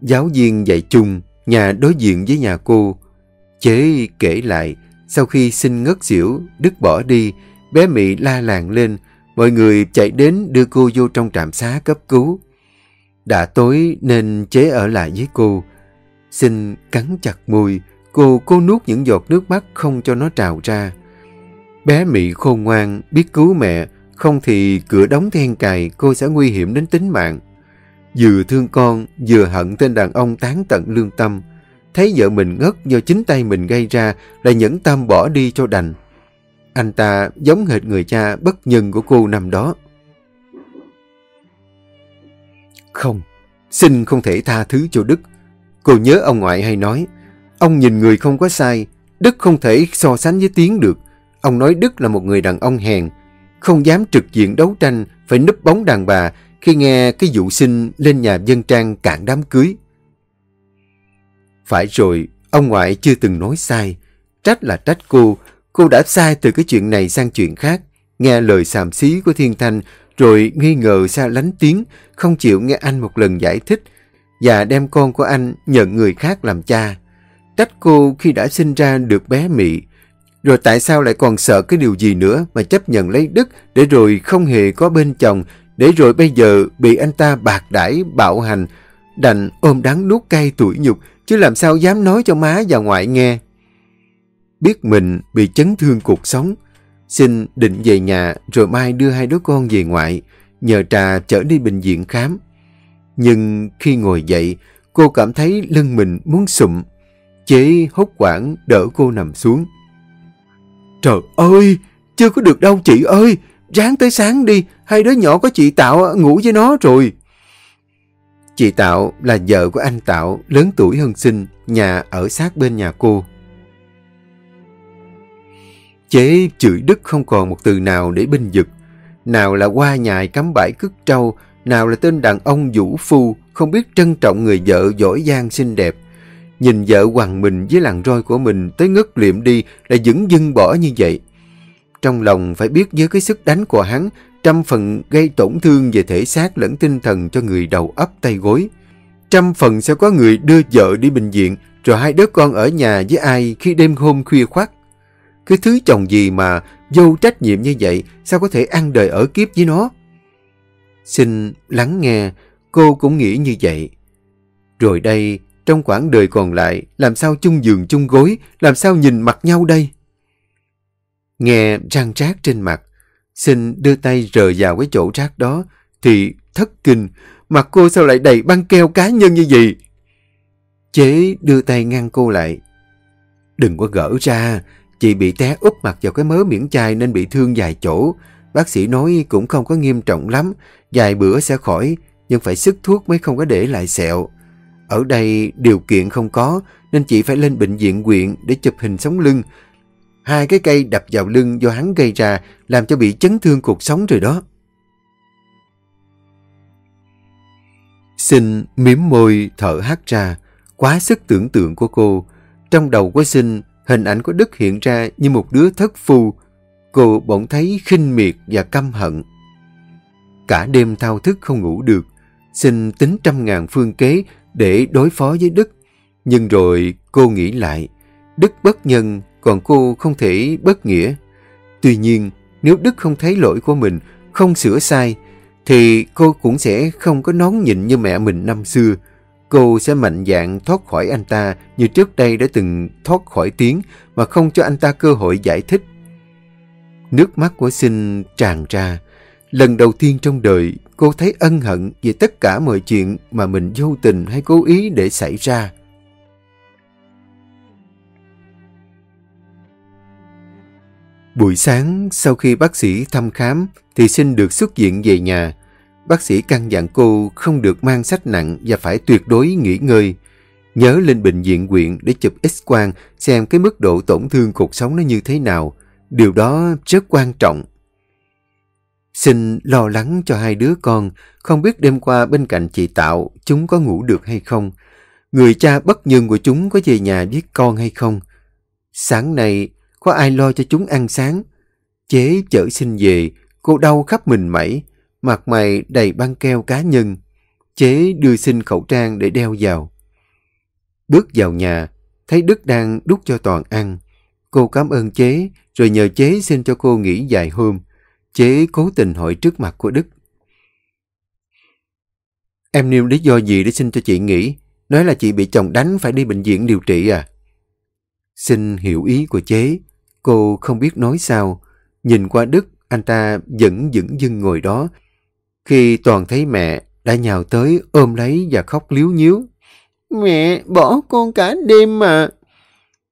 giáo viên dạy chung, nhà đối diện với nhà cô. Chế kể lại, sau khi xin ngất xỉu, Đức bỏ đi, bé mỹ la làng lên, mọi người chạy đến đưa cô vô trong trạm xá cấp cứu. Đã tối nên chế ở lại với cô. xin cắn chặt môi, cô cô nuốt những giọt nước mắt không cho nó trào ra. Bé mỹ khôn ngoan, biết cứu mẹ, không thì cửa đóng then cài cô sẽ nguy hiểm đến tính mạng. Vừa thương con, vừa hận tên đàn ông tán tận lương tâm. Thấy vợ mình ngất do chính tay mình gây ra, lại nhẫn tâm bỏ đi cho đành. Anh ta giống hệt người cha bất nhân của cô năm đó. Không, xin không thể tha thứ cho Đức. Cô nhớ ông ngoại hay nói, ông nhìn người không có sai, Đức không thể so sánh với Tiến được. Ông nói Đức là một người đàn ông hèn, không dám trực diện đấu tranh, phải núp bóng đàn bà khi nghe cái vụ sinh lên nhà dân trang cạn đám cưới. Phải rồi, ông ngoại chưa từng nói sai. Trách là trách cô. Cô đã sai từ cái chuyện này sang chuyện khác. Nghe lời xàm xí của Thiên Thanh, rồi nghi ngờ xa lánh tiếng, không chịu nghe anh một lần giải thích, và đem con của anh nhận người khác làm cha. Trách cô khi đã sinh ra được bé mỹ rồi tại sao lại còn sợ cái điều gì nữa mà chấp nhận lấy Đức để rồi không hề có bên chồng, để rồi bây giờ bị anh ta bạc đãi bạo hành, đành ôm đắng nuốt cay tuổi nhục, chứ làm sao dám nói cho má và ngoại nghe. Biết mình bị chấn thương cuộc sống, xin định về nhà rồi mai đưa hai đứa con về ngoại, nhờ trà chở đi bệnh viện khám. Nhưng khi ngồi dậy, cô cảm thấy lưng mình muốn sụm. Chế hốt quảng đỡ cô nằm xuống. Trời ơi, chưa có được đâu chị ơi, ráng tới sáng đi, hai đứa nhỏ có chị Tạo ngủ với nó rồi. Chị Tạo là vợ của anh Tạo, lớn tuổi hơn sinh, nhà ở sát bên nhà cô. Chế chửi Đức không còn một từ nào để binh vực. Nào là qua nhài cắm bãi cứt trâu, nào là tên đàn ông vũ phu, không biết trân trọng người vợ giỏi giang xinh đẹp. Nhìn vợ hoàng mình với làn roi của mình tới ngất liệm đi là dững dưng bỏ như vậy. Trong lòng phải biết với cái sức đánh của hắn, trăm phần gây tổn thương về thể xác lẫn tinh thần cho người đầu ấp tay gối. Trăm phần sẽ có người đưa vợ đi bệnh viện, rồi hai đứa con ở nhà với ai khi đêm hôm khuya khoắt. Cái thứ chồng gì mà vô trách nhiệm như vậy, sao có thể ăn đời ở kiếp với nó? Xin lắng nghe, cô cũng nghĩ như vậy. Rồi đây, trong quãng đời còn lại, làm sao chung giường chung gối, làm sao nhìn mặt nhau đây? Nghe răng rác trên mặt, xin đưa tay rờ vào cái chỗ rác đó, thì thất kinh, mặt cô sao lại đầy băng keo cá nhân như vậy? Chế đưa tay ngăn cô lại. Đừng có gỡ ra, chị bị té úp mặt vào cái mớ miễn chai nên bị thương vài chỗ. Bác sĩ nói cũng không có nghiêm trọng lắm, vài bữa sẽ khỏi, nhưng phải sức thuốc mới không có để lại sẹo. Ở đây điều kiện không có, nên chị phải lên bệnh viện quyện để chụp hình sống lưng. Hai cái cây đập vào lưng do hắn gây ra làm cho bị chấn thương cuộc sống rồi đó. Sinh miếm môi thở hắt ra, quá sức tưởng tượng của cô. Trong đầu của Sinh, hình ảnh của Đức hiện ra như một đứa thất phu. Cô bỗng thấy khinh miệt và căm hận. Cả đêm thao thức không ngủ được. Sinh tính trăm ngàn phương kế để đối phó với Đức. Nhưng rồi cô nghĩ lại, Đức bất nhân, còn cô không thể bất nghĩa. Tuy nhiên, nếu Đức không thấy lỗi của mình, không sửa sai, thì cô cũng sẽ không có nón nhịn như mẹ mình năm xưa. Cô sẽ mạnh dạn thoát khỏi anh ta như trước đây đã từng thoát khỏi tiếng mà không cho anh ta cơ hội giải thích. Nước mắt của sinh tràn ra. Lần đầu tiên trong đời cô thấy ân hận về tất cả mọi chuyện mà mình vô tình hay cố ý để xảy ra. Buổi sáng, sau khi bác sĩ thăm khám, thì xin được xuất viện về nhà. Bác sĩ căn dặn cô không được mang sách nặng và phải tuyệt đối nghỉ ngơi. nhớ lên bệnh viện quyện để chụp x-quang xem cái mức độ tổn thương cuộc sống nó như thế nào. Điều đó rất quan trọng. Xin lo lắng cho hai đứa con, không biết đêm qua bên cạnh chị Tạo chúng có ngủ được hay không. Người cha bất nhân của chúng có về nhà với con hay không. Sáng nay có ai lo cho chúng ăn sáng. Chế chở xin về, cô đau khắp mình mẩy, mặt mày đầy băng keo cá nhân. Chế đưa xin khẩu trang để đeo vào. Bước vào nhà, thấy Đức đang đút cho Toàn ăn. Cô cảm ơn chế, rồi nhờ chế xin cho cô nghỉ vài hôm. Chế cố tình hỏi trước mặt của Đức. Em nêu lý do gì để xin cho chị nghỉ? Nói là chị bị chồng đánh phải đi bệnh viện điều trị à? Xin hiểu ý của chế. Cô không biết nói sao. Nhìn qua Đức, anh ta vẫn dững dưng ngồi đó. Khi Toàn thấy mẹ, đã nhào tới ôm lấy và khóc liếu nhíu. Mẹ, bỏ con cả đêm mà.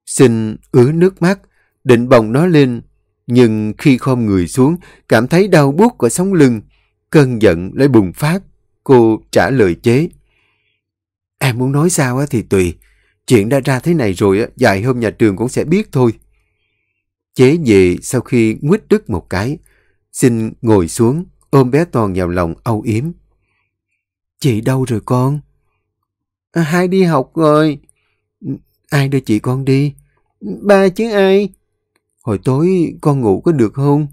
Xin ứa nước mắt, định bồng nó lên. Nhưng khi khom người xuống, cảm thấy đau buốt ở sống lưng. Cơn giận lại bùng phát. Cô trả lời chế. Em muốn nói sao thì tùy. Chuyện đã ra thế này rồi, vài hôm nhà trường cũng sẽ biết thôi. Chế về sau khi nguyết đứt một cái. Xin ngồi xuống, ôm bé Toàn vào lòng âu yếm. Chị đâu rồi con? À, hai đi học rồi. Ai đưa chị con đi? Ba chứ ai? Hồi tối con ngủ có được không?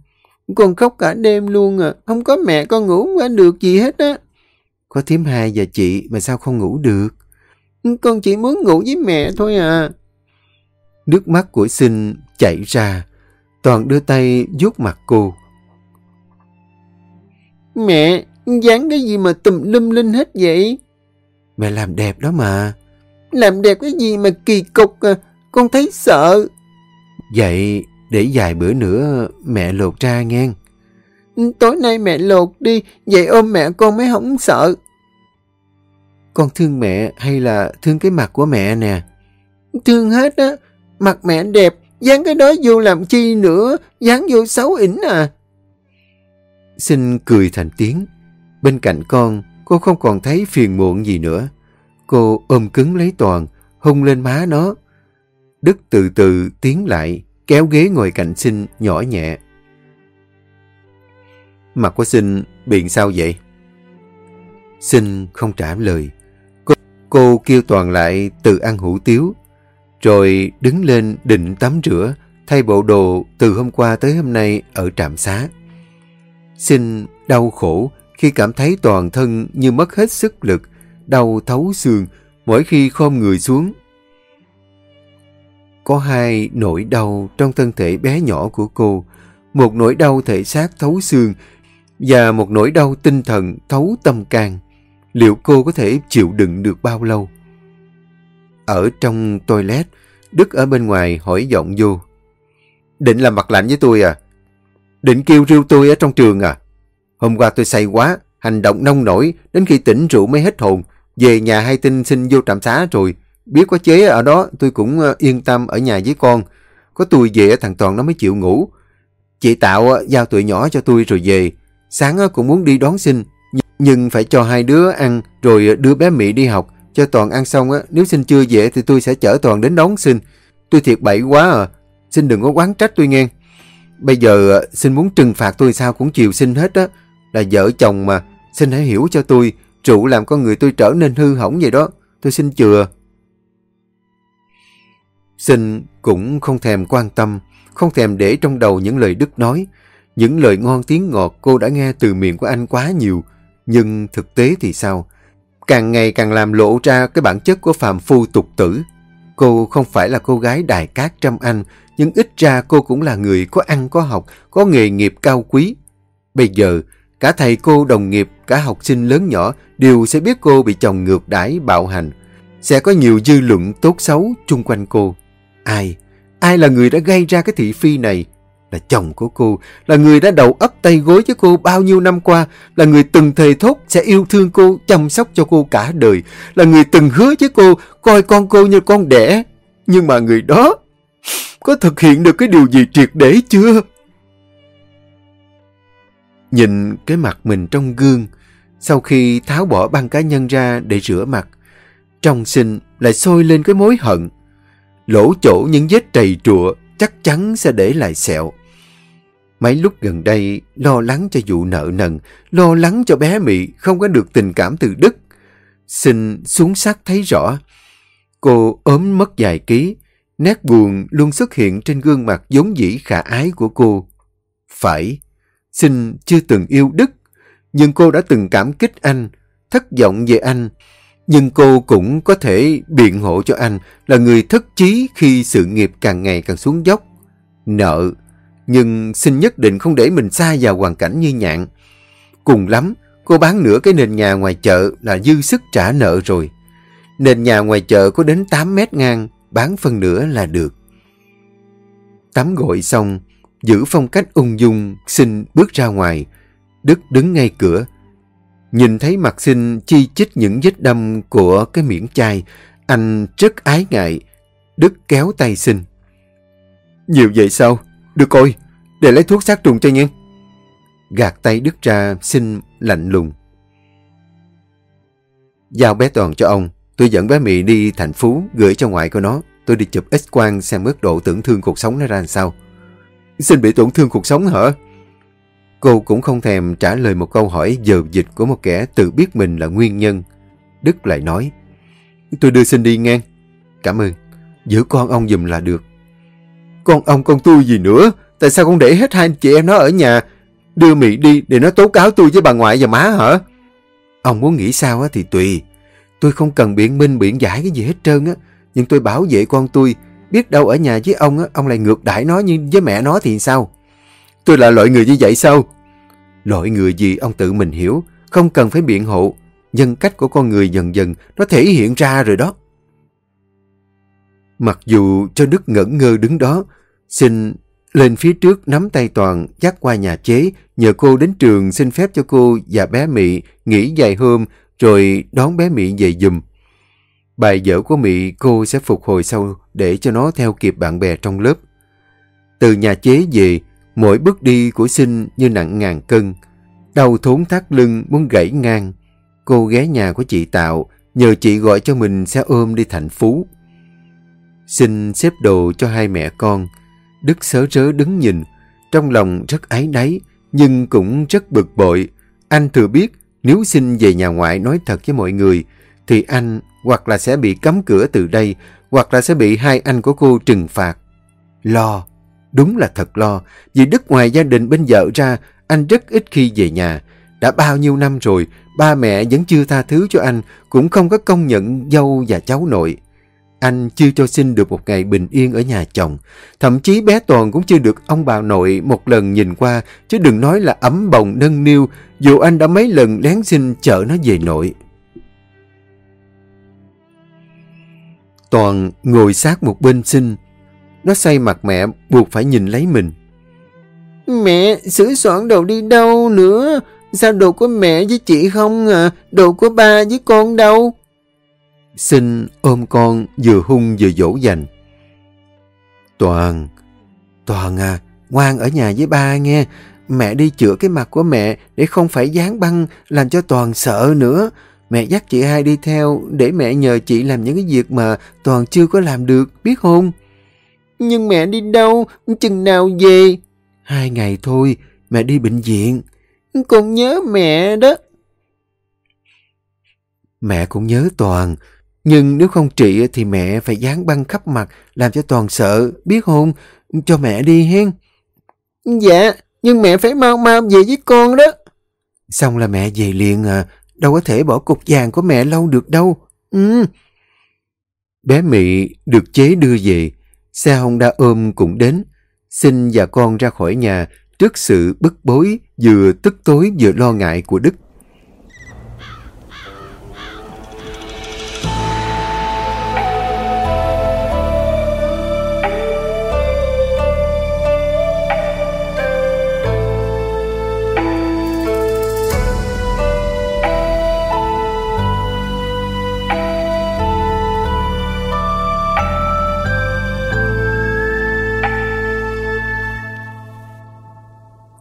Con khóc cả đêm luôn à. Không có mẹ con ngủ không có được gì hết á. Có thím hai và chị mà sao không ngủ được? Con chỉ muốn ngủ với mẹ thôi à. Nước mắt của sinh chảy ra. Toàn đưa tay vuốt mặt cô. Mẹ, dán cái gì mà tùm lum linh hết vậy? Mẹ làm đẹp đó mà. Làm đẹp cái gì mà kỳ cục à? Con thấy sợ. Vậy để vài bữa nữa mẹ lột ra nghe. Tối nay mẹ lột đi, vậy ôm mẹ con mới không sợ. Con thương mẹ hay là thương cái mặt của mẹ nè? Thương hết á. Mặt mẹ đẹp, dán cái đó vô làm chi nữa, dán vô xấu ỉnh à. Xin cười thành tiếng. Bên cạnh con, cô không còn thấy phiền muộn gì nữa. Cô ôm cứng lấy Toàn, hung lên má nó. Đức từ từ tiến lại, kéo ghế ngồi cạnh Sinh nhỏ nhẹ. Mặt của Sinh biện sao vậy? Sinh không trả lời. Cô, cô kêu Toàn lại từ ăn hủ tiếu, rồi đứng lên định tắm rửa, thay bộ đồ từ hôm qua tới hôm nay ở trạm xá. xin đau khổ khi cảm thấy toàn thân như mất hết sức lực, đau thấu xương mỗi khi khom người xuống. Có hai nỗi đau trong thân thể bé nhỏ của cô, một nỗi đau thể xác thấu xương và một nỗi đau tinh thần thấu tâm can. Liệu cô có thể chịu đựng được bao lâu? Ở trong toilet, Đức ở bên ngoài hỏi giọng vô. Định làm mặt lạnh với tôi à? Định kêu rêu tôi ở trong trường à? Hôm qua tôi say quá, hành động nông nổi, đến khi tỉnh rượu mới hết hồn. Về nhà hay tin xin vô trạm xá rồi. Biết có chế ở đó, tôi cũng ờ, yên tâm ở nhà với con. Có tôi về, thằng Toàn nó mới chịu ngủ. Chị Tạo ờ, giao tụi nhỏ cho tôi rồi về. Sáng ờ, cũng muốn đi đón sinh nhưng phải cho hai đứa ăn rồi đưa bé Mỹ đi học. Cho Toàn ăn xong, á nếu xin chưa về thì tôi sẽ chở Toàn đến đón xin. Tôi thiệt bậy quá à. Xin đừng có quán trách tôi nghe. Bây giờ à, xin muốn trừng phạt tôi sao cũng chịu xin hết á. Là vợ chồng mà. Xin hãy hiểu cho tôi. Trụ làm con người tôi trở nên hư hỏng vậy đó. Tôi xin chừa. Xin cũng không thèm quan tâm. Không thèm để trong đầu những lời Đức nói. Những lời ngon tiếng ngọt cô đã nghe từ miệng của anh quá nhiều. Nhưng thực tế thì sao? Càng ngày càng làm lộ ra cái bản chất của phàm phu tục tử. Cô không phải là cô gái đài cát trăm anh, nhưng ít ra cô cũng là người có ăn có học, có nghề nghiệp cao quý. Bây giờ, cả thầy cô đồng nghiệp, cả học sinh lớn nhỏ đều sẽ biết cô bị chồng ngược đãi bạo hành. Sẽ có nhiều dư luận tốt xấu chung quanh cô. Ai? Ai là người đã gây ra cái thị phi này? Là chồng của cô, là người đã đầu ấp tay gối với cô bao nhiêu năm qua, là người từng thề thốt sẽ yêu thương cô, chăm sóc cho cô cả đời, là người từng hứa với cô coi con cô như con đẻ. Nhưng mà người đó có thực hiện được cái điều gì triệt để chưa? Nhìn cái mặt mình trong gương, sau khi tháo bỏ băng cá nhân ra để rửa mặt, trong sinh lại sôi lên cái mối hận. Lỗ chỗ những vết trầy trụa chắc chắn sẽ để lại sẹo. Mấy lúc gần đây, lo lắng cho vụ nợ nần, lo lắng cho bé Mị không có được tình cảm từ Đức. Xin xuống sắc thấy rõ. Cô ốm mất vài ký, nét buồn luôn xuất hiện trên gương mặt giống dĩ khả ái của cô. Phải, xin chưa từng yêu Đức, nhưng cô đã từng cảm kích anh, thất vọng về anh. Nhưng cô cũng có thể biện hộ cho anh là người thất chí khi sự nghiệp càng ngày càng xuống dốc. Nợ, nhưng xin nhất định không để mình xa vào hoàn cảnh như nhạn. Cùng lắm, cô bán nửa cái nền nhà ngoài chợ là dư sức trả nợ rồi. Nền nhà ngoài chợ có đến 8 mét ngang, bán phân nửa là được. Tắm gội xong, giữ phong cách ung dung, xin bước ra ngoài. Đức đứng ngay cửa. Nhìn thấy mặt xin chi chích những vết đâm của cái miệng chai, anh rất ái ngại. Đức kéo tay xin. Nhiều vậy sao? Được coi, để lấy thuốc sát trùng cho nhân Gạt tay Đức ra, xin lạnh lùng. Giao bé Toàn cho ông. Tôi dẫn bé Mị đi thành phố, gửi cho ngoại của nó. Tôi đi chụp x-quang xem mức độ tổn thương cuộc sống nó ra làm sao. Xin bị tổn thương cuộc sống hả? Cô cũng không thèm trả lời một câu hỏi dờ dịch của một kẻ tự biết mình là nguyên nhân. Đức lại nói, tôi đưa xin đi ngang. Cảm ơn, giữ con ông dùm là được. Con ông con tôi gì nữa? Tại sao không để hết hai chị em nó ở nhà? Đưa Mỹ đi để nó tố cáo tôi với bà ngoại và má hả? Ông muốn nghĩ sao thì tùy. Tôi không cần biện minh biện giải cái gì hết trơn á. Nhưng tôi bảo vệ con tôi. Biết đâu ở nhà với ông á, ông lại ngược đãi nó như với mẹ nó thì sao? Tôi là loại người như vậy sao? Loại người gì ông tự mình hiểu. Không cần phải biện hộ. Nhân cách của con người dần dần nó thể hiện ra rồi đó. Mặc dù cho Đức ngẩn ngơ đứng đó, xin lên phía trước nắm tay Toàn dắt qua nhà chế, nhờ cô đến trường xin phép cho cô và bé Mị nghỉ vài hôm rồi đón bé Mị về dùm. Bài vở của Mị cô sẽ phục hồi sau để cho nó theo kịp bạn bè trong lớp. Từ nhà chế về, mỗi bước đi của sinh như nặng ngàn cân. Đau thốn thắt lưng muốn gãy ngang. Cô ghé nhà của chị Tạo, nhờ chị gọi cho mình xe ôm đi thành phố. Xin xếp đồ cho hai mẹ con. Đức sớ rớ đứng nhìn, trong lòng rất ái náy, nhưng cũng rất bực bội. Anh thừa biết nếu xin về nhà ngoại nói thật với mọi người, thì anh hoặc là sẽ bị cấm cửa từ đây, hoặc là sẽ bị hai anh của cô trừng phạt. Lo, đúng là thật lo, vì Đức ngoài gia đình bên vợ ra, anh rất ít khi về nhà. Đã bao nhiêu năm rồi, ba mẹ vẫn chưa tha thứ cho anh, cũng không có công nhận dâu và cháu nội. Anh chưa cho xin được một ngày bình yên ở nhà chồng. Thậm chí bé Toàn cũng chưa được ông bà nội một lần nhìn qua, chứ đừng nói là ấm bồng nâng niu, dù anh đã mấy lần lén xin chở nó về nội. Toàn ngồi sát một bên xin. Nó say mặt mẹ buộc phải nhìn lấy mình. Mẹ, sửa soạn đồ đi đâu nữa? Sao đồ của mẹ với chị không à? Đồ của ba với con đâu? Xin ôm con vừa hung vừa dỗ dành. Toàn, Toàn à, ngoan ở nhà với ba nghe. Mẹ đi chữa cái mặt của mẹ để không phải dán băng làm cho Toàn sợ nữa. Mẹ dắt chị hai đi theo để mẹ nhờ chị làm những cái việc mà Toàn chưa có làm được, biết không? Nhưng mẹ đi đâu? Chừng nào về? Hai ngày thôi, mẹ đi bệnh viện. Con nhớ mẹ đó. Mẹ cũng nhớ Toàn, nhưng nếu không trị thì mẹ phải dán băng khắp mặt làm cho Toàn sợ, biết không? Cho mẹ đi hen. Dạ, nhưng mẹ phải mau mau về với con đó. Xong là mẹ về liền à, đâu có thể bỏ cục vàng của mẹ lâu được đâu. Ừ. Bé Mị được chế đưa về, xe Honda ôm cũng đến. Xin và con ra khỏi nhà trước sự bức bối vừa tức tối vừa lo ngại của Đức.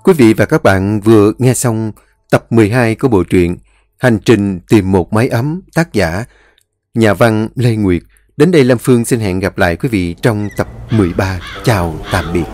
Quý vị và các bạn vừa nghe xong tập 12 của bộ truyện Hành trình tìm một mái ấm, tác giả nhà văn Lê Nguyệt Đến đây Lâm Phương xin hẹn gặp lại quý vị trong tập 13. Chào tạm biệt.